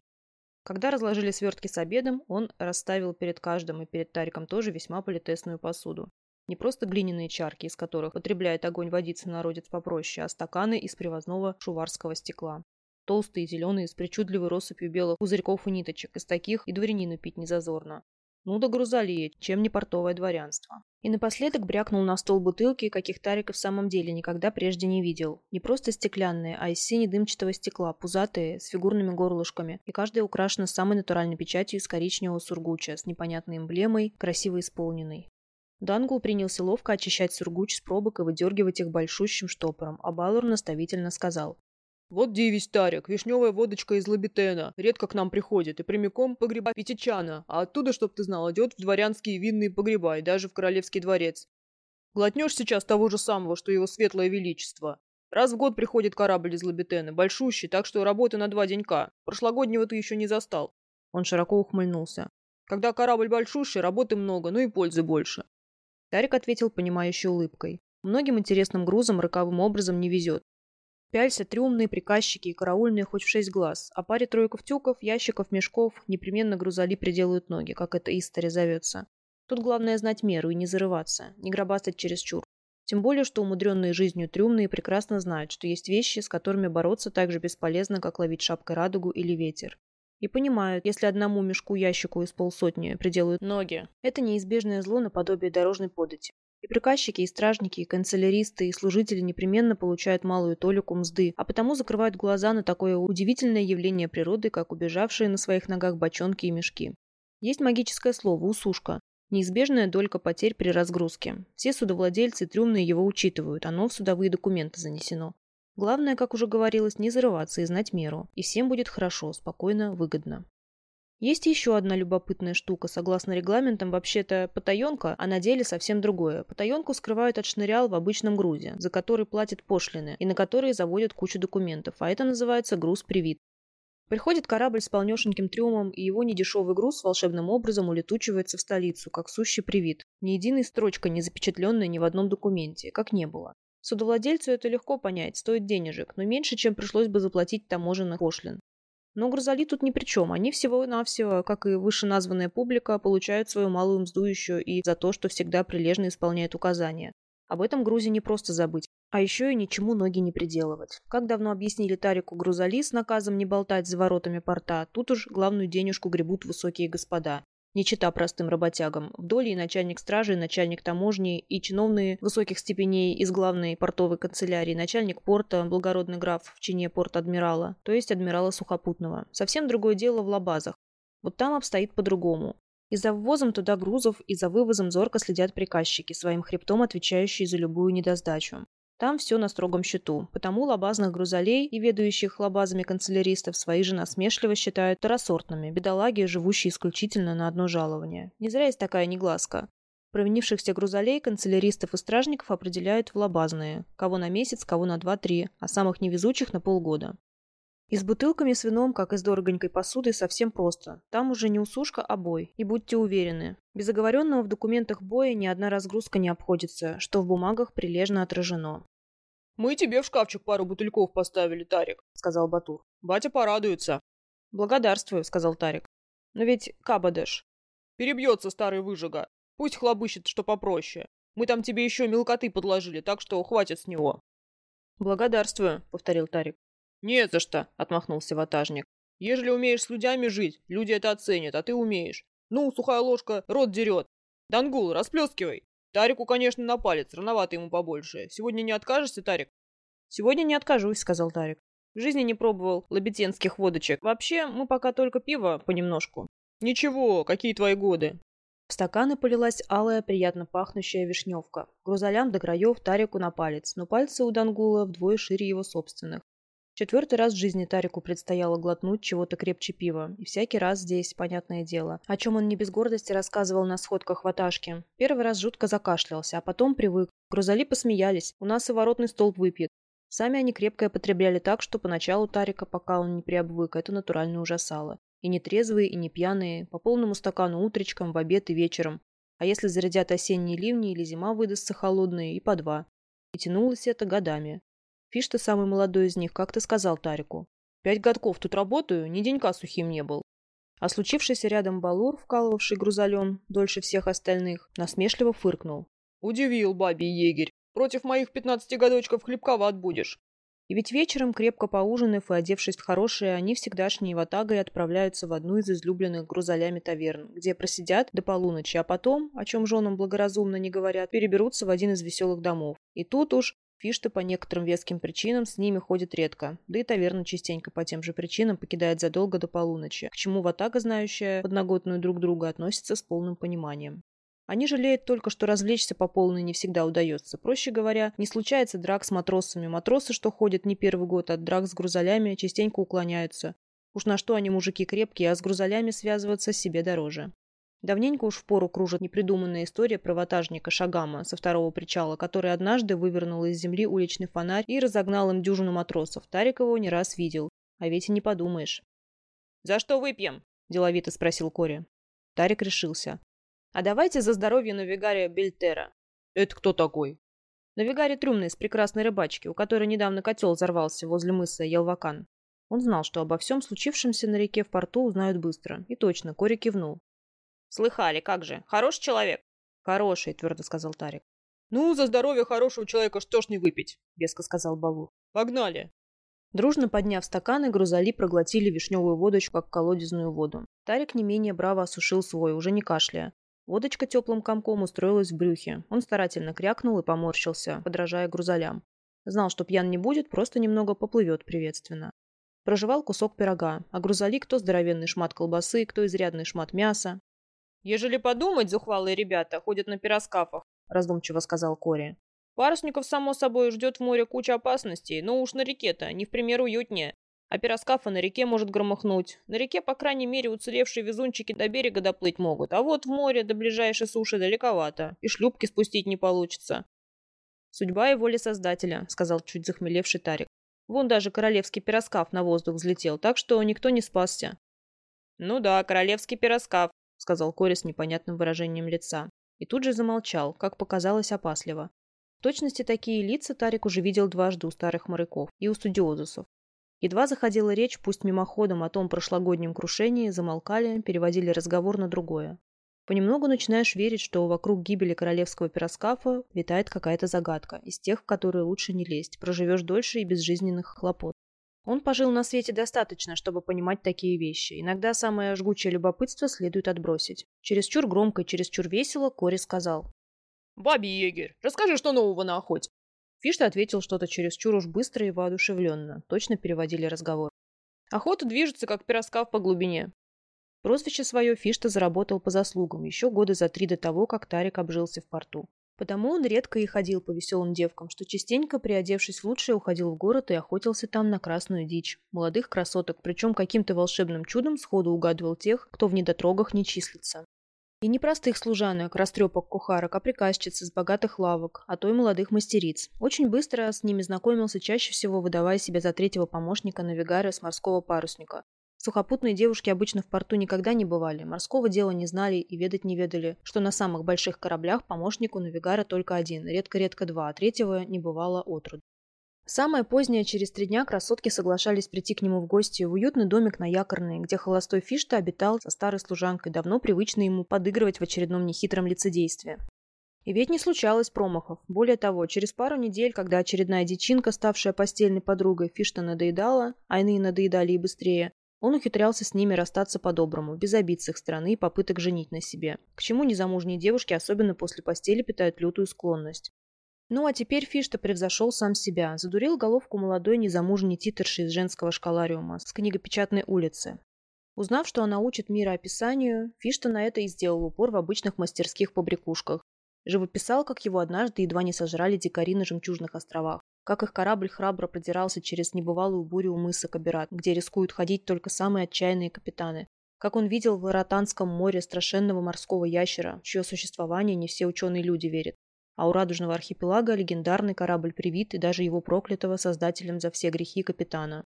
S1: Когда разложили свертки с обедом, он расставил перед каждым и перед Тариком тоже весьма политесную посуду. Не просто глиняные чарки, из которых потребляет огонь водиться народец попроще, а стаканы из привозного шуварского стекла. Толстые, зеленые, с причудливой россыпью белых пузырьков и ниточек. Из таких и дворянину пить не зазорно. Ну да грузолея, чем не портовое дворянство. И напоследок брякнул на стол бутылки, каких Тарик в самом деле никогда прежде не видел. Не просто стеклянные, а из сине-дымчатого стекла, пузатые, с фигурными горлышками, и каждая украшена самой натуральной печатью из коричневого сургуча, с непонятной эмблемой, красиво исполненной. Дангул принялся ловко очищать сургуч с пробок и выдергивать их большущим штопором, а Балур наставительно сказал.
S2: Вот девись, Тарик, вишневая водочка из Лабитена. Редко к нам приходит. И прямиком погреба Пятичана. А оттуда, чтоб ты знал, идет в дворянские винные погреба и даже в королевский дворец. Глотнешь сейчас того же самого, что его светлое величество. Раз в год приходит корабль из Лабитена, большущий, так что работа на два денька. Прошлогоднего ты еще не застал.
S1: Он широко ухмыльнулся.
S2: Когда корабль большущий, работы много, ну и пользы больше.
S1: Тарик ответил понимающей улыбкой. Многим интересным грузом роковым образом не везет. Пялься трюмные, приказчики и караульные хоть в шесть глаз, а паре тройков тюков, ящиков, мешков непременно грузали приделают ноги, как это истори зовется. Тут главное знать меру и не зарываться, не гробастать чересчур. Тем более, что умудренные жизнью трюмные прекрасно знают, что есть вещи, с которыми бороться так же бесполезно, как ловить шапкой радугу или ветер. И понимают, если одному мешку ящику из полсотни приделают ноги, это неизбежное зло наподобие дорожной подати. И приказчики, и стражники, и канцеляристы, и служители непременно получают малую толику мзды, а потому закрывают глаза на такое удивительное явление природы, как убежавшие на своих ногах бочонки и мешки. Есть магическое слово «усушка», неизбежная долька потерь при разгрузке. Все судовладельцы трюмные его учитывают, оно в судовые документы занесено. Главное, как уже говорилось, не зарываться и знать меру. И всем будет хорошо, спокойно, выгодно. Есть еще одна любопытная штука. Согласно регламентам, вообще-то потаенка, а на деле совсем другое. Потаенку скрывают от шнырял в обычном грузе, за который платят пошлины, и на которые заводят кучу документов, а это называется груз-привит. Приходит корабль с полнешеньким трюмом, и его недешевый груз волшебным образом улетучивается в столицу, как сущий привит. Ни единой строчка не запечатленная ни в одном документе, как не было. Судовладельцу это легко понять, стоит денежек, но меньше, чем пришлось бы заплатить таможенных пошлин. Но грузоли тут ни при чем. Они всего-навсего, как и вышеназванная публика, получают свою малую мзду еще и за то, что всегда прилежно исполняют указания. Об этом грузе не просто забыть, а еще и ничему ноги не приделывать. Как давно объяснили Тарику грузоли с наказом не болтать за воротами порта, тут уж главную денежку гребут высокие господа. Не чита простым работягам. Вдоль и начальник стражи, и начальник таможни, и чиновные высоких степеней из главной портовой канцелярии, начальник порта, благородный граф в чине порт-адмирала, то есть адмирала сухопутного. Совсем другое дело в лабазах. Вот там обстоит по-другому. И за ввозом туда грузов, и за вывозом зорко следят приказчики, своим хребтом отвечающие за любую недосдачу. Там все на строгом счету, потому лабазных грузолей и ведающих лабазами канцеляристов свои же насмешливо считают второсортными, бедолаги, живущие исключительно на одно жалование. Не зря есть такая негласка. Провинившихся грузолей, канцеляристов и стражников определяют в лабазные, кого на месяц, кого на два-три, а самых невезучих на полгода. И с бутылками с вином, как и с дорогонькой посудой, совсем просто. Там уже не усушка, а бой. И будьте уверены, без оговоренного в документах боя ни одна разгрузка не обходится, что в бумагах прилежно отражено.
S2: «Мы тебе в шкафчик пару бутыльков поставили, Тарик», — сказал Батур. «Батя порадуется».
S1: «Благодарствую», — сказал Тарик. «Но ведь Кабадеш...»
S2: «Перебьется старый выжига. Пусть хлобыщет, что попроще. Мы там тебе еще мелкоты подложили, так что хватит с него».
S1: «Благодарствую», — повторил Тарик.
S2: «Не за что», — отмахнулся ватажник. «Ежели умеешь с людьми жить, люди это оценят, а ты умеешь. Ну, сухая ложка рот дерет. Дангул, расплескивай». Тарику, конечно, на палец, рановато ему побольше. Сегодня не откажешься, Тарик?
S1: Сегодня не откажусь, сказал Тарик. В жизни не пробовал лабетенских водочек. Вообще, мы пока только пиво понемножку.
S2: Ничего, какие твои годы?
S1: В стаканы полилась алая, приятно пахнущая вишневка. Грузолям до краев Тарику на палец, но пальцы у Дангула вдвое шире его собственных. Четвертый раз в жизни Тарику предстояло глотнуть чего-то крепче пива. И всякий раз здесь, понятное дело. О чем он не без гордости рассказывал на сходках в Аташке. Первый раз жутко закашлялся, а потом привык. Грузали посмеялись. У нас и воротный столб выпьет. Сами они крепкое потребляли так, что поначалу Тарика, пока он не приобвык, это натурально ужасало. И не трезвые, и не пьяные, по полному стакану утречком, в обед и вечером. А если зарядят осенние ливни или зима выдастся холодная, и по два. И тянулось это годами. Фиш-то самый молодой из них, как ты сказал Тарику. Пять годков тут работаю, ни денька сухим не был. А случившийся рядом Балур, вкалывавший грузолем дольше всех остальных, насмешливо фыркнул.
S2: «Удивил бабий егерь. Против моих пятнадцати годочков хлебковат будешь».
S1: И ведь вечером, крепко поужинав и одевшись в хорошее, они всегдашней ватагой отправляются в одну из излюбленных грузолями таверн, где просидят до полуночи, а потом, о чем женам благоразумно не говорят, переберутся в один из веселых домов. И тут уж Фишта по некоторым веским причинам с ними ходит редко, да и таверна частенько по тем же причинам покидает задолго до полуночи, к чему Ватага, знающая подноготную друг друга, относится с полным пониманием. Они жалеют только, что развлечься по полной не всегда удается. Проще говоря, не случается драк с матросами. Матросы, что ходят не первый год от драк с грузолями, частенько уклоняются. Уж на что они мужики крепкие, а с грузолями связываться себе дороже. Давненько уж в пору кружит непридуманная история про ватажника Шагама со второго причала, который однажды вывернул из земли уличный фонарь и разогнал им дюжину матросов. Тарик его не раз видел. А ведь и не подумаешь.
S2: «За что выпьем?» – деловито спросил Кори.
S1: Тарик решился. «А давайте за здоровье навигария Бельтера».
S2: «Это кто такой?»
S1: Навигарий трюмный с прекрасной рыбачки, у которой недавно котел взорвался возле мыса Елвакан. Он знал, что обо всем случившемся на реке в порту узнают быстро. И точно, Кори кивнул.
S2: Слыхали, как же. Хороший человек?
S1: Хороший, твердо сказал Тарик.
S2: Ну, за здоровье хорошего человека что ж не выпить, веско сказал Балу. Погнали.
S1: Дружно подняв стаканы, грузали проглотили вишневую водочку, как колодезную воду. Тарик не менее браво осушил свой, уже не кашляя. Водочка теплым комком устроилась в брюхе. Он старательно крякнул и поморщился, подражая грузолям. Знал, что пьян не будет, просто немного поплывет приветственно. Прожевал кусок пирога, а грузоли кто здоровенный шмат колбасы, кто изрядный шмат мяса.
S2: «Ежели подумать, зухвалые ребята ходят на пироскафах», — раздумчиво сказал Кори. «Парусников, само собой, ждет в море куча опасностей, но уж на реке-то не в пример уютнее. А пироскафа на реке может громыхнуть. На реке, по крайней мере, уцелевшие везунчики до берега доплыть могут, а вот в море до ближайшей суши далековато, и шлюпки спустить не получится.
S1: «Судьба и воля Создателя», — сказал чуть захмелевший Тарик. «Вон даже королевский пироскаф на воздух взлетел, так что никто не спасся».
S2: «Ну да, королевский пироскаф», — сказал Кори с непонятным выражением лица.
S1: И тут же замолчал, как показалось опасливо. В точности такие лица Тарик уже видел дважды у старых моряков и у студиозусов. Едва заходила речь, пусть мимоходом, о том прошлогоднем крушении, замолкали, переводили разговор на другое. Понемногу начинаешь верить, что вокруг гибели королевского пироскафа витает какая-то загадка, из тех, в которые лучше не лезть, проживешь дольше и без жизненных хлопот. Он пожил на свете достаточно, чтобы понимать такие вещи. Иногда самое жгучее любопытство следует отбросить. Чересчур громко и чересчур весело Кори сказал.
S2: «Баби егерь, расскажи, что нового на охоте?»
S1: Фишта ответил что-то чересчур уж быстро и воодушевленно. Точно переводили разговор.
S2: Охота движется, как пироскав по глубине.
S1: Прозвище свое Фишта заработал по заслугам еще года за три до того, как Тарик обжился в порту. Потому он редко и ходил по веселым девкам, что частенько, приодевшись в лучшее, уходил в город и охотился там на красную дичь. Молодых красоток, причем каким-то волшебным чудом сходу угадывал тех, кто в недотрогах не числится. И не простых служанок, растрепок кухарок, а приказчиц из богатых лавок, а то и молодых мастериц. Очень быстро с ними знакомился, чаще всего выдавая себя за третьего помощника навигара с морского парусника. Сухопутные девушки обычно в порту никогда не бывали, морского дела не знали и ведать не ведали, что на самых больших кораблях помощнику навигара только один, редко-редко два, а третьего не бывало отроду. Самое позднее, через три дня, красотки соглашались прийти к нему в гости в уютный домик на Якорной, где холостой Фишта обитал со старой служанкой, давно привычной ему подыгрывать в очередном нехитром лицедействе. И ведь не случалось промахов. Более того, через пару недель, когда очередная дичинка, ставшая постельной подругой, Фишта надоедала, а иные надоедали и быстрее, он ухитрялся с ними расстаться по-доброму, без обид с их стороны и попыток женить на себе. К чему незамужние девушки, особенно после постели, питают лютую склонность. Ну а теперь Фишта превзошел сам себя, задурил головку молодой незамужней титерши из женского школариума с книгопечатной улицы. Узнав, что она учит мироописанию, Фишта на это и сделал упор в обычных мастерских побрякушках. Живописал, как его однажды едва не сожрали дикари на Жемчужных островах. Как их корабль храбро продирался через небывалую бурю у мыса Каберат, где рискуют ходить только самые отчаянные капитаны. Как он видел в Ротанском море страшенного морского ящера, в чье существование не все ученые люди верят а у радужного архипелага легендарный корабль привит и даже его проклятого создателем за все грехи капитана.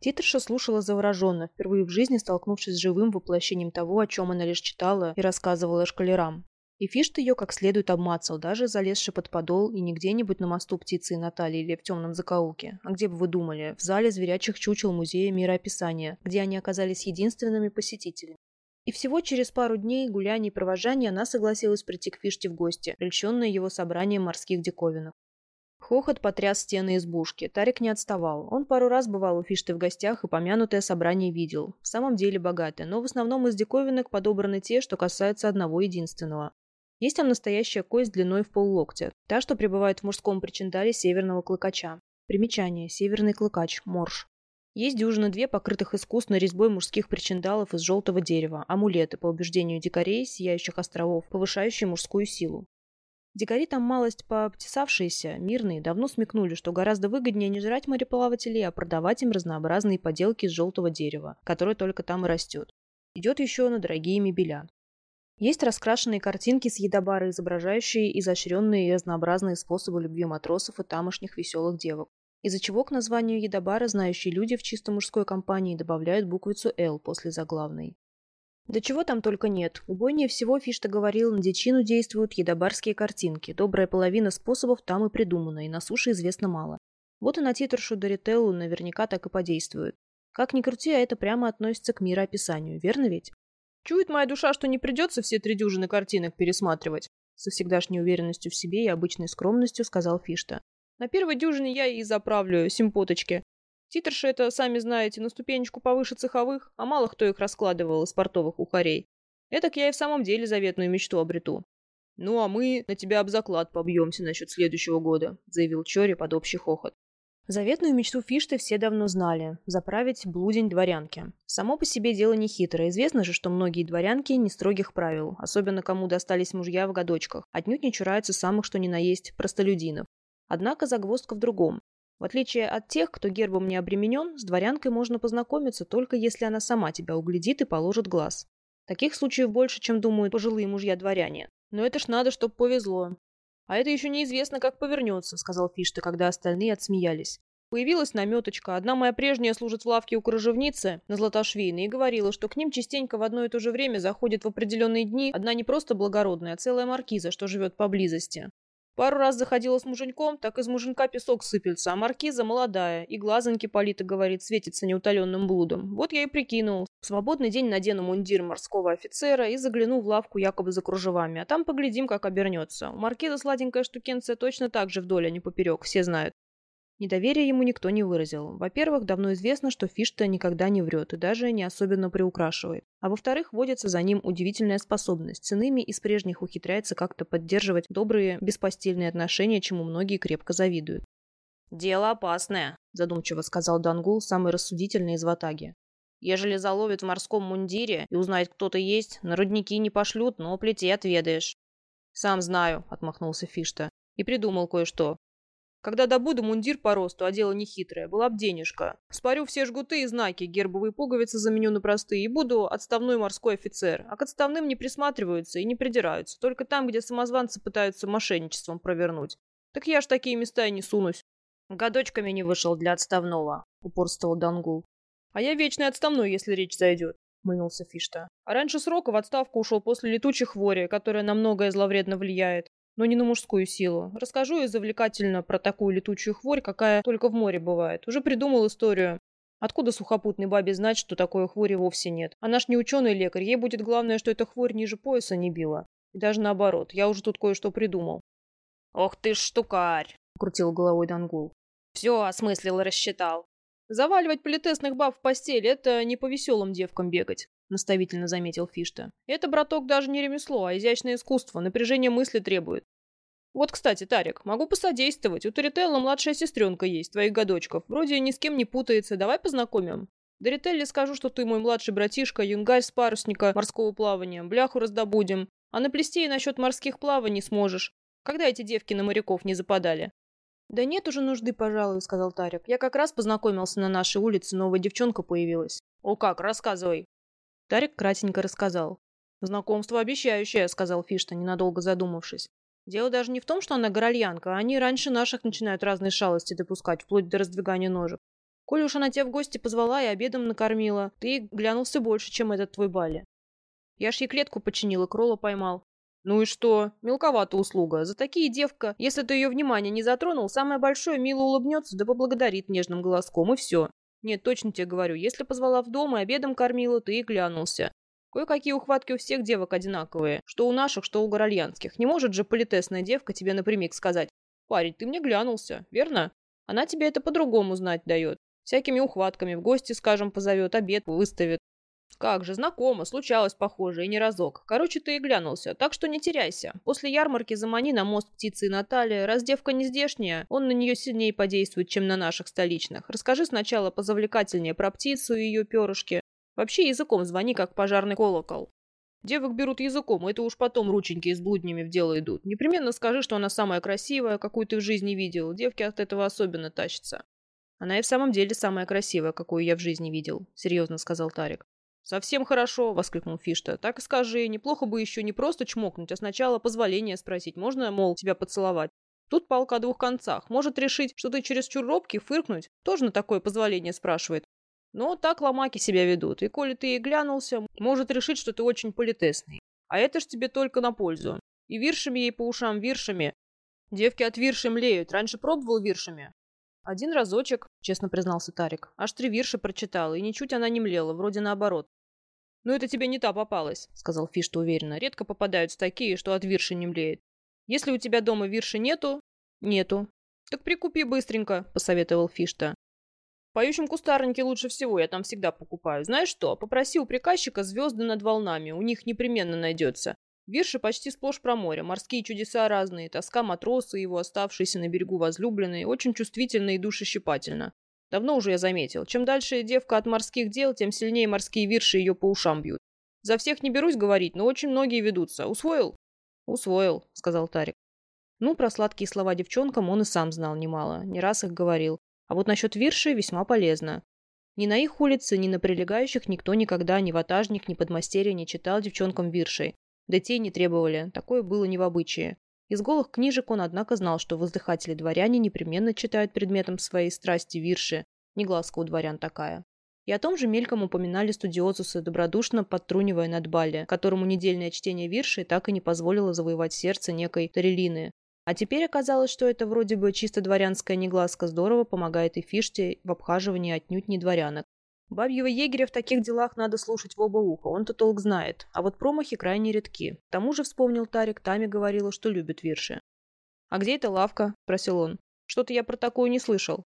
S1: Титрша слушала завороженно, впервые в жизни столкнувшись с живым воплощением того, о чем она лишь читала и рассказывала шкалерам. И Фишт ее как следует обмацал, даже залезший под подол и не где-нибудь на мосту птицы и Натальи или в темном закоулке, а где бы вы думали, в зале зверячих чучел Музея мироописания, где они оказались единственными посетителями. И всего через пару дней гуляний и провожаний она согласилась прийти к Фиште в гости, прельщенная его собранием морских диковинок. Хохот потряс стены избушки. Тарик не отставал. Он пару раз бывал у Фишты в гостях и помянутое собрание видел. В самом деле богатое, но в основном из диковинок подобраны те, что касаются одного единственного. Есть там настоящая кость длиной в поллоктя, та, что пребывает в мужском причиндале северного клыкача. Примечание. Северный клыкач. Морж. Есть дюжина две покрытых искусной резьбой мужских причиндалов из желтого дерева, амулеты, по убеждению дикарей, сияющих островов, повышающие мужскую силу. Дикари там малость пообтесавшиеся, мирные, давно смекнули, что гораздо выгоднее не жрать мореплавателей, а продавать им разнообразные поделки из желтого дерева, которое только там и растет. Идет еще на дорогие мебеля. Есть раскрашенные картинки с едобары, изображающие изощренные и разнообразные способы любви матросов и тамошних веселых девок из-за чего к названию едобара знающие люди в чисто мужской компании добавляют буквицу «Л» после заглавной. Да чего там только нет. Убойнее всего Фишта говорил, на дичину действуют едобарские картинки. Добрая половина способов там и придумана, и на суше известно мало. Вот и на титршу Дорителлу наверняка так и подействует. Как ни крути, а это прямо относится к мироописанию, верно ведь?
S2: Чует моя душа, что не придется все три дюжины картинок пересматривать.
S1: Со всегдашней уверенностью в себе и обычной скромностью сказал Фишта.
S2: На первой дюжине я и заправлю симпоточки. Титрши это, сами знаете, на ступенечку повыше цеховых, а мало кто их раскладывал из портовых ухарей.
S1: Этак я и в самом деле заветную мечту обрету.
S2: «Ну, а мы на тебя об заклад побьемся насчет следующего года», — заявил Чори под общий хохот.
S1: Заветную мечту Фишты все давно знали – заправить блудень дворянки. Само по себе дело не хитрое. Известно же, что многие дворянки не строгих правил, особенно кому достались мужья в годочках, отнюдь не чураются самых что ни на есть простолюдинов. Однако загвоздка в другом. В отличие от тех, кто гербом не обременен, с дворянкой можно познакомиться только если она сама тебя углядит и положит глаз. Таких случаев больше, чем думают пожилые мужья-дворяне. Но это ж надо, чтоб повезло. А это еще неизвестно, как повернется, сказал Фишта, когда остальные отсмеялись. Появилась наметочка. Одна моя прежняя служит в лавке у крыжевницы на Златошвейной и говорила, что к ним частенько в одно и то же время заходит в определенные дни одна не просто благородная, а целая маркиза, что живет поблизости. Пару раз заходила с муженьком, так из муженька песок сыпется, а маркиза молодая, и глазоньки полита, говорит, светится неутоленным блудом. Вот я и прикинул. В свободный день надену мундир морского офицера и загляну в лавку якобы за кружевами, а там поглядим, как обернется. У маркиза сладенькая штукенция точно так же вдоль, а не поперек, все знают. Недоверия ему никто не выразил. Во-первых, давно известно, что Фишта никогда не врет и даже не особенно приукрашивает. А во-вторых, водится за ним удивительная способность. С иными из прежних ухитряется как-то поддерживать добрые беспостельные отношения, чему многие крепко завидуют.
S2: «Дело опасное», –
S1: задумчиво сказал Дангул, самый рассудительный из ватаги.
S2: «Ежели заловят в морском мундире и узнает, кто ты есть, на рудники не пошлют, но плети отведаешь».
S1: «Сам знаю», – отмахнулся Фишта. «И придумал кое-что.
S2: Когда добуду мундир по росту, а дело нехитрое, была б денежка. Спарю все жгуты и знаки, гербовые пуговицы заменю на простые, и буду отставной морской офицер. А к отставным не присматриваются и не придираются, только там, где самозванцы пытаются мошенничеством провернуть. Так я ж такие места и не сунусь.
S1: Годочками не вышел для отставного, упорствовал Дангул.
S2: А я вечный отставной, если речь зайдет. Мылился Фишта. А раньше срока в отставку ушел после летучих хвори, которая на многое зловредно влияет но не на мужскую силу. Расскажу и завлекательно про такую летучую хворь, какая только в море бывает. Уже придумал историю. Откуда сухопутной бабе знать, что такой хвори вовсе нет? Она ж не ученый лекарь, ей будет главное, что эта хворь ниже пояса не била. И даже наоборот, я уже тут кое-что придумал.
S1: «Ох ты ж штукарь!» — крутил головой Дангул. «Все осмыслил и рассчитал.
S2: Заваливать политесных баб в постель — это не по веселым девкам бегать. — наставительно заметил Фишта. «Это, браток, даже не ремесло, а изящное искусство, напряжение мысли требует. Вот, кстати, Тарик, могу посодействовать. У Тарителла младшая сестренка есть, твоих годочков. Вроде ни с кем не путается, давай познакомим. Дарителле скажу, что ты мой младший братишка, юнгаль с парусника морского плавания. Бляху раздобудем. А наплести и насчет морских плаваний сможешь. Когда эти девки на моряков не западали?»
S1: «Да нет уже нужды, пожалуй», — сказал Тарик. «Я как раз познакомился на нашей улице, новая девчонка появилась».
S2: «О как, рассказывай».
S1: Тарик кратенько рассказал.
S2: «Знакомство обещающее», — сказал Фишта, ненадолго задумавшись.
S1: «Дело даже не в том, что она горальянка, а они раньше наших начинают разные шалости допускать, вплоть до раздвигания ножек. Коль уж она тебя в гости позвала и обедом накормила, ты глянулся больше, чем этот твой Бали. Я ж ей клетку починил и крола поймал.
S2: Ну и что? Мелковата услуга. За такие девка, если ты ее внимание не затронул, самое большое мило улыбнется да поблагодарит нежным голоском, и все. Нет, точно тебе говорю, если позвала в дом и обедом кормила, ты и глянулся. Кое-какие ухватки у всех девок одинаковые, что у наших, что у горальянских. Не может же политесная девка тебе напрямик сказать, «Парень, ты мне глянулся, верно?» Она тебе это по-другому знать дает. Всякими ухватками, в гости, скажем, позовет, обед выставит. Как же, знакомо, случалось похоже, и не разок. Короче, ты и глянулся, так что не теряйся. После ярмарки замани на мост птицы и Наталья. Раз девка не здешняя, он на нее сильнее подействует, чем на наших столичных. Расскажи сначала позавлекательнее про птицу и ее перышки. Вообще языком звони, как пожарный колокол. Девок берут языком, это уж потом рученьки с блуднями в дело идут. Непременно скажи, что она самая красивая, какую ты в жизни видел. Девки от этого особенно тащатся.
S1: Она и в самом деле самая красивая, какую я в жизни видел, серьезно сказал Тарик.
S2: «Совсем хорошо!» — воскликнул Фишта. «Так и скажи, неплохо бы еще не просто чмокнуть, а сначала позволение спросить. Можно, мол, тебя поцеловать? Тут палка о двух концах. Может решить, что ты чересчур робкий, фыркнуть? Тоже на такое позволение спрашивает. Но так ломаки себя ведут. И коли ты и глянулся, может решить, что ты очень политесный. А это ж тебе только на пользу. И виршами ей по ушам виршами. Девки от вирши млеют. Раньше пробовал виршами?
S1: Один разочек, честно признался Тарик. Аж три вирши прочитала, и ничуть она не млела, вроде наоборот.
S2: «Ну это тебе не та попалась», — сказал Фишта уверенно. «Редко попадаются такие, что от вирши не млеет. Если у тебя дома вирши нету...»
S1: «Нету».
S2: «Так прикупи быстренько», — посоветовал Фишта. поющем кустарнике лучше всего, я там всегда покупаю. Знаешь что, попроси у приказчика звезды над волнами, у них непременно найдется. Вирши почти сплошь про море, морские чудеса разные, тоска матроса и его оставшиеся на берегу возлюбленные, очень чувствительно и душещипательно. Давно уже я заметил, чем дальше девка от морских дел, тем сильнее морские вирши ее по ушам бьют. За всех не берусь говорить, но очень многие ведутся. Усвоил? Усвоил, сказал Тарик. Ну, про сладкие слова девчонкам он и сам знал немало, не раз их говорил. А вот насчет вирши весьма полезно. Ни на их улице, ни на прилегающих никто никогда, ни ватажник, ни подмастерье не читал девчонкам виршей. Детей не требовали, такое было не в обычае. Из голых книжек он, однако, знал, что воздыхатели-дворяне непременно читают предметом своей страсти вирши. Негласка у дворян такая. И о том же мельком упоминали студиозусы, добродушно подтрунивая над Балли, которому недельное чтение вирши так и не позволило завоевать сердце некой Тарелины, а теперь оказалось, что это вроде бы чисто дворянская негласка здорово помогает и Фиште в обхаживании отнюдь не дворянок. Бабьего егеря в таких делах надо слушать в оба уха, он-то толк знает, а вот промахи крайне редки. К тому же, вспомнил Тарик, Тами говорила, что любит вирши. «А где эта лавка?» – спросил он. «Что-то я про такую не слышал».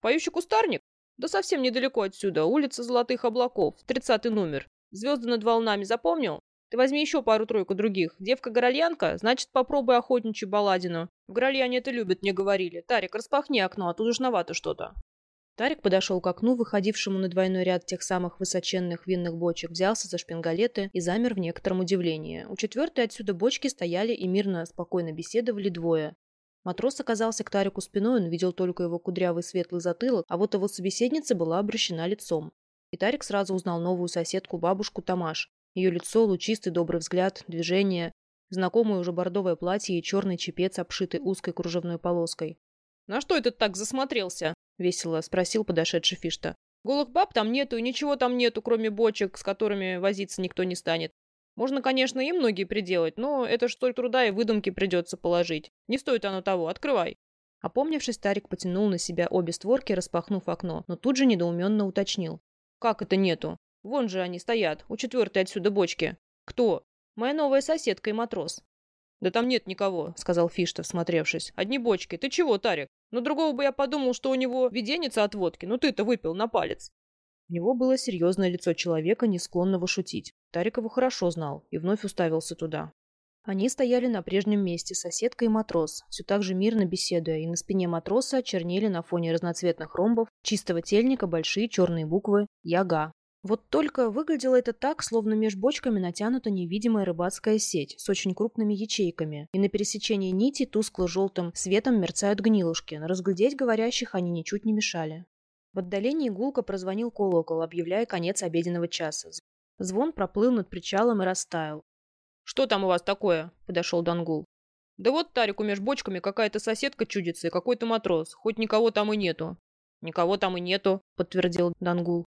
S2: «Поющий кустарник? Да совсем недалеко отсюда, улица Золотых Облаков, тридцатый номер. Звезды над волнами запомнил? Ты возьми еще пару-тройку других. Девка-горальянка, значит, попробуй охотничью балладину. В Горальяне это любят, мне говорили. Тарик, распахни окно, а то душновато что-то. Тарик подошел к окну, выходившему на двойной ряд тех самых высоченных винных бочек, взялся за шпингалеты и замер в некотором удивлении. У четвертой отсюда бочки стояли и мирно, спокойно беседовали двое. Матрос оказался к Тарику спиной, он видел только его кудрявый светлый затылок, а вот его собеседница была обращена лицом. И Тарик сразу узнал новую соседку, бабушку Тамаш. Ее лицо, лучистый добрый взгляд, движение, знакомое уже бордовое платье и черный чепец, обшитый узкой кружевной полоской. «На что это так засмотрелся?» — весело спросил подошедший Фишта. «Голых баб там нету и ничего там нету, кроме бочек, с которыми возиться никто не станет. Можно, конечно, и многие приделать, но это ж столь труда и выдумки придется положить. Не стоит оно того, открывай». Опомнившись, Тарик потянул на себя обе створки, распахнув окно, но тут же недоуменно уточнил. «Как это нету? Вон же они стоят, у четвертой отсюда бочки. Кто? Моя новая соседка и матрос. Да там нет никого, сказал Фишта, всмотревшись. Одни бочки. Ты чего, Тарик? Ну другого бы я подумал, что у него виденится от водки. Ну ты-то выпил на палец. У него было серьезное лицо человека, не склонного шутить. Тарик его хорошо знал и вновь уставился туда. Они стояли на прежнем месте, соседка и матрос, все так же мирно беседуя, и на спине матроса чернели на фоне разноцветных ромбов чистого тельника большие черные буквы «Яга». Вот только выглядело это так, словно меж бочками натянута невидимая рыбацкая сеть с очень крупными ячейками, и на пересечении нити тускло-желтым светом мерцают гнилушки, но разглядеть говорящих они ничуть не мешали. В отдалении гулко прозвонил колокол, объявляя конец обеденного часа. Звон проплыл над причалом и растаял. «Что там у вас такое?» – подошел Дангул. «Да вот Тарику меж бочками какая-то соседка чудится и какой-то матрос, хоть никого там и нету». «Никого там и нету», – подтвердил Дангул.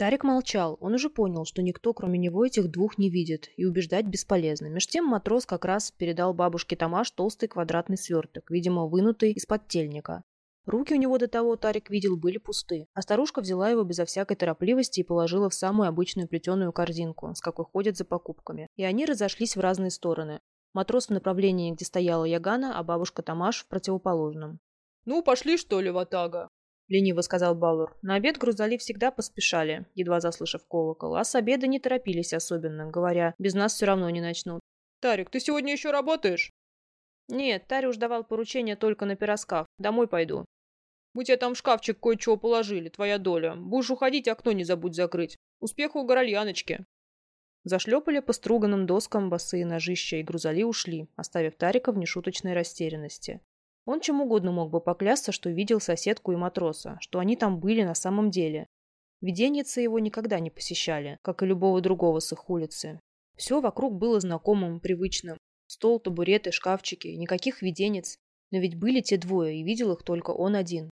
S2: Тарик молчал. Он уже понял, что никто, кроме него, этих двух не видит, и убеждать бесполезно. Меж тем матрос как раз передал бабушке Тамаш толстый квадратный сверток, видимо, вынутый из-под тельника. Руки у него до того, Тарик видел, были пусты, а старушка взяла его безо всякой торопливости и положила в самую обычную плетеную корзинку, с какой ходят за покупками. И они разошлись в разные стороны. Матрос в направлении, где стояла Ягана, а бабушка Тамаш в противоположном.
S3: «Ну, пошли, что ли, Ватага?»
S1: Лениво сказал Балур. На обед грузали всегда поспешали, едва заслышав колокол, а с обеда не торопились особенно, говоря, без нас все равно не начнут.
S3: «Тарик, ты сегодня еще работаешь?»
S1: «Нет, Тариуш давал поручение только на пироскав. Домой пойду».
S3: «Мы тебе там в шкафчик кое-чего положили, твоя доля. Будешь уходить, окно не забудь закрыть. Успеха у горальяночки».
S1: Зашлепали по струганным доскам босые ножища, и грузали ушли, оставив Тарика в нешуточной растерянности. Он чем угодно мог бы поклясться, что видел соседку и матроса, что они там были на самом деле. Виденницы его никогда не посещали, как и любого другого с их улицы. Все вокруг было знакомым, привычным. Стол, табуреты, шкафчики, никаких виденец. Но ведь были те двое, и видел их только он один.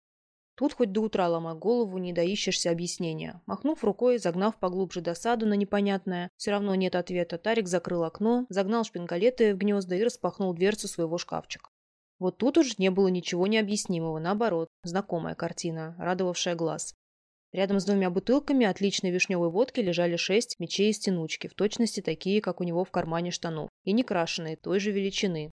S1: Тут хоть до утра ломай голову, не доищешься объяснения. Махнув рукой, загнав поглубже досаду на непонятное, все равно нет ответа, Тарик закрыл окно, загнал шпингалеты в гнезда и распахнул дверцу своего шкафчика. Вот тут уж не было ничего необъяснимого, наоборот, знакомая картина, радовавшая глаз. Рядом с двумя бутылками отличной вишневой водки лежали шесть мечей из тянучки, в точности такие, как у него в кармане штанов, и не крашеные, той же величины.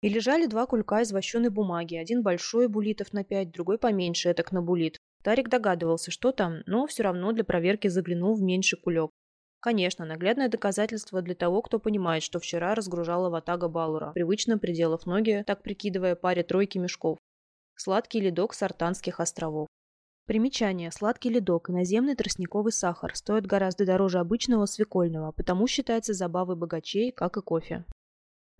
S1: И лежали два кулька из вощеной бумаги, один большой, булитов на пять, другой поменьше, этак на булит, Тарик догадывался, что там, но все равно для проверки заглянул в меньший кулек. Конечно, наглядное доказательство для того, кто понимает, что вчера разгружала ватага Балура, привычно приделав ноги, так прикидывая паре тройки мешков. Сладкий ледок Сартанских островов. Примечание. Сладкий ледок и наземный тростниковый сахар стоят гораздо дороже обычного свекольного, потому считается забавой богачей, как и кофе.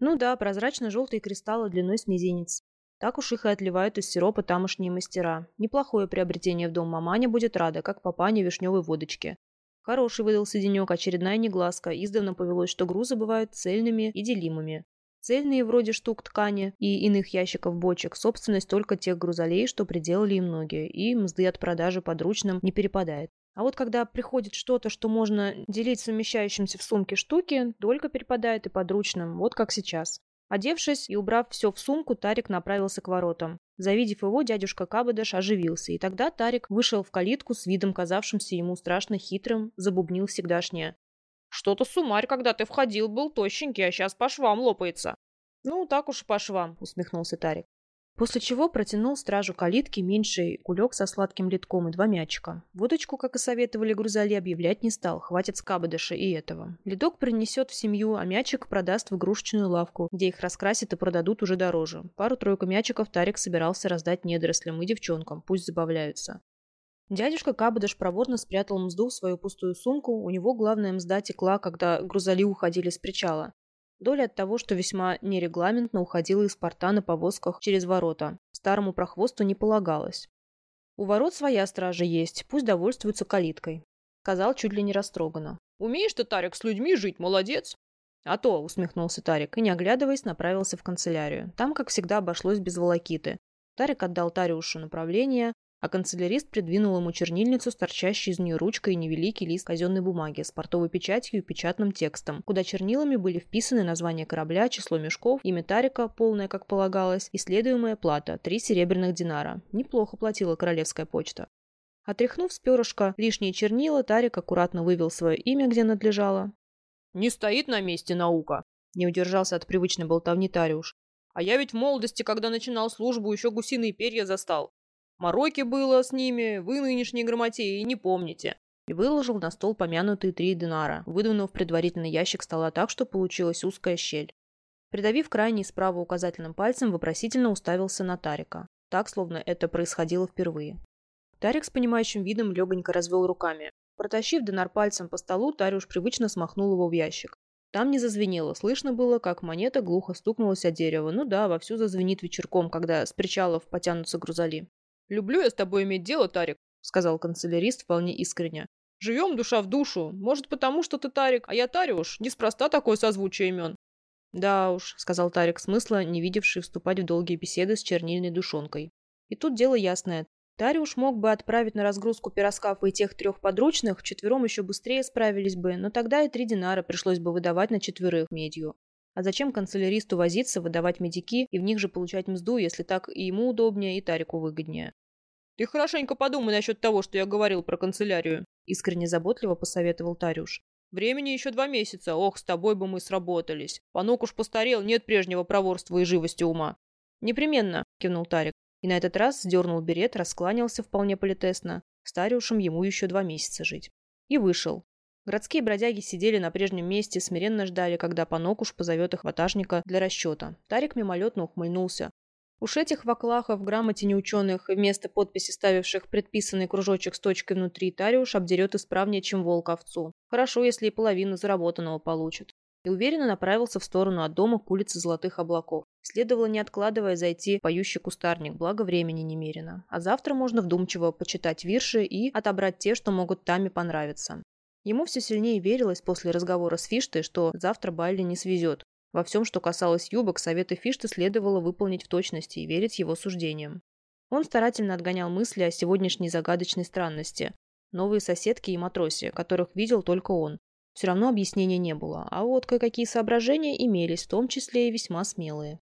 S1: Ну да, прозрачно-желтые кристаллы длиной с мизинец. Так уж их и отливают из сиропа тамошние мастера. Неплохое приобретение в дом маманя будет рада, как папаня вишневой водочки. Хороший выдался денек, очередная негласка. Издавна повелось, что грузы бывают цельными и делимыми. Цельные вроде штук ткани и иных ящиков бочек, собственность только тех грузолей, что приделали и многие, и мзды от продажи подручным не перепадает. А вот когда приходит что-то, что можно делить совмещающимся в сумке штуки, только перепадает и подручным, вот как сейчас. Одевшись и убрав все в сумку, Тарик направился к воротам. Завидев его, дядюшка Кабадаш оживился, и тогда Тарик вышел в калитку с видом, казавшимся ему страшно хитрым, забубнил всегдашнее.
S2: «Что-то сумарь, когда ты входил, был тощенький, а сейчас по швам лопается».
S1: «Ну, так уж по швам», — усмехнулся Тарик. После чего протянул стражу калитки меньший кулек со сладким литком и два мячика. Водочку, как и советовали грузали, объявлять не стал, хватит скабадыша и этого. Ледок принесет в семью, а мячик продаст в игрушечную лавку, где их раскрасят и продадут уже дороже. Пару-тройку мячиков Тарик собирался раздать недорослям и девчонкам, пусть забавляются. Дядюшка Кабадыш проворно спрятал мзду в свою пустую сумку, у него главная мзда текла, когда грузали уходили с причала. Доля от того, что весьма нерегламентно уходила из порта на повозках через ворота. Старому прохвосту не полагалось. «У ворот своя стража есть, пусть довольствуются калиткой», — сказал чуть ли не растроганно.
S2: «Умеешь ты, Тарик, с людьми жить, молодец!»
S1: «А то», — усмехнулся Тарик и, не оглядываясь, направился в канцелярию. Там, как всегда, обошлось без волокиты. Тарик отдал Тариушу направление, а канцелярист придвинул ему чернильницу с торчащей из нее ручкой и невеликий лист казенной бумаги с портовой печатью и печатным текстом, куда чернилами были вписаны название корабля, число мешков, имя Тарика, полное, как полагалось, и следуемая плата – три серебряных динара. Неплохо платила королевская почта. Отряхнув с перышка лишние чернила, Тарик аккуратно вывел свое имя, где надлежало.
S2: «Не стоит на месте наука!» – не удержался от привычной болтовни Тариуш. «А я ведь в молодости, когда начинал службу, еще гусиные перья застал. Мороки было с ними, вы нынешние грамотеи не помните.
S1: И выложил на стол помянутые три динара, выдвинув предварительный ящик стола так, что получилась узкая щель. Придавив крайний справа указательным пальцем, вопросительно уставился на Тарика. Так, словно это происходило впервые. Тарик с понимающим видом легонько развел руками. Протащив динар пальцем по столу, Тариуш привычно смахнул его в ящик. Там не зазвенело, слышно было, как монета глухо стукнулась о дерево. Ну да, вовсю зазвенит вечерком, когда с причалов потянутся грузоли.
S2: «Люблю я с тобой иметь дело, Тарик», —
S1: сказал канцелярист вполне искренне.
S2: «Живем душа в душу. Может, потому что ты Тарик, а я Тариуш. Неспроста такое созвучие имен».
S1: «Да уж», — сказал Тарик, смысла, не видевший вступать в долгие беседы с чернильной душонкой. И тут дело ясное. Тариуш мог бы отправить на разгрузку пироскафа и тех трех подручных, четвером еще быстрее справились бы, но тогда и три динара пришлось бы выдавать на четверых медью. А зачем канцеляристу возиться, выдавать медики и в них же получать мзду, если так и ему удобнее, и Тарику выгоднее?
S2: «Ты хорошенько подумай насчет того, что я говорил про канцелярию», —
S1: искренне заботливо посоветовал Тарюш.
S2: «Времени еще два месяца. Ох, с тобой бы мы сработались. Панок уж постарел, нет прежнего проворства и живости ума».
S1: «Непременно», — кивнул Тарик. И на этот раз сдернул берет, раскланялся вполне политесно. С Тариушем ему еще два месяца жить. И вышел. Городские бродяги сидели на прежнем месте, смиренно ждали, когда Панокуш позовет их ватажника для расчета. Тарик мимолетно ухмыльнулся. Уж этих ваклахов, грамоте неученых, вместо подписи ставивших предписанный кружочек с точкой внутри, Тариуш обдерет исправнее, чем волк овцу. Хорошо, если и половину заработанного получит. И уверенно направился в сторону от дома к улице Золотых Облаков. Следовало, не откладывая, зайти в поющий кустарник, благо времени немерено. А завтра можно вдумчиво почитать вирши и отобрать те, что могут Таме понравиться. Ему все сильнее верилось после разговора с Фиштой, что завтра Байли не свезет, во всем, что касалось юбок, советы Фишта следовало выполнить в точности и верить его суждениям. Он старательно отгонял мысли о сегодняшней загадочной странности. Новые соседки и матросе, которых видел только он. Все равно объяснения не было, а вот кое-какие соображения имелись, в том числе и весьма смелые.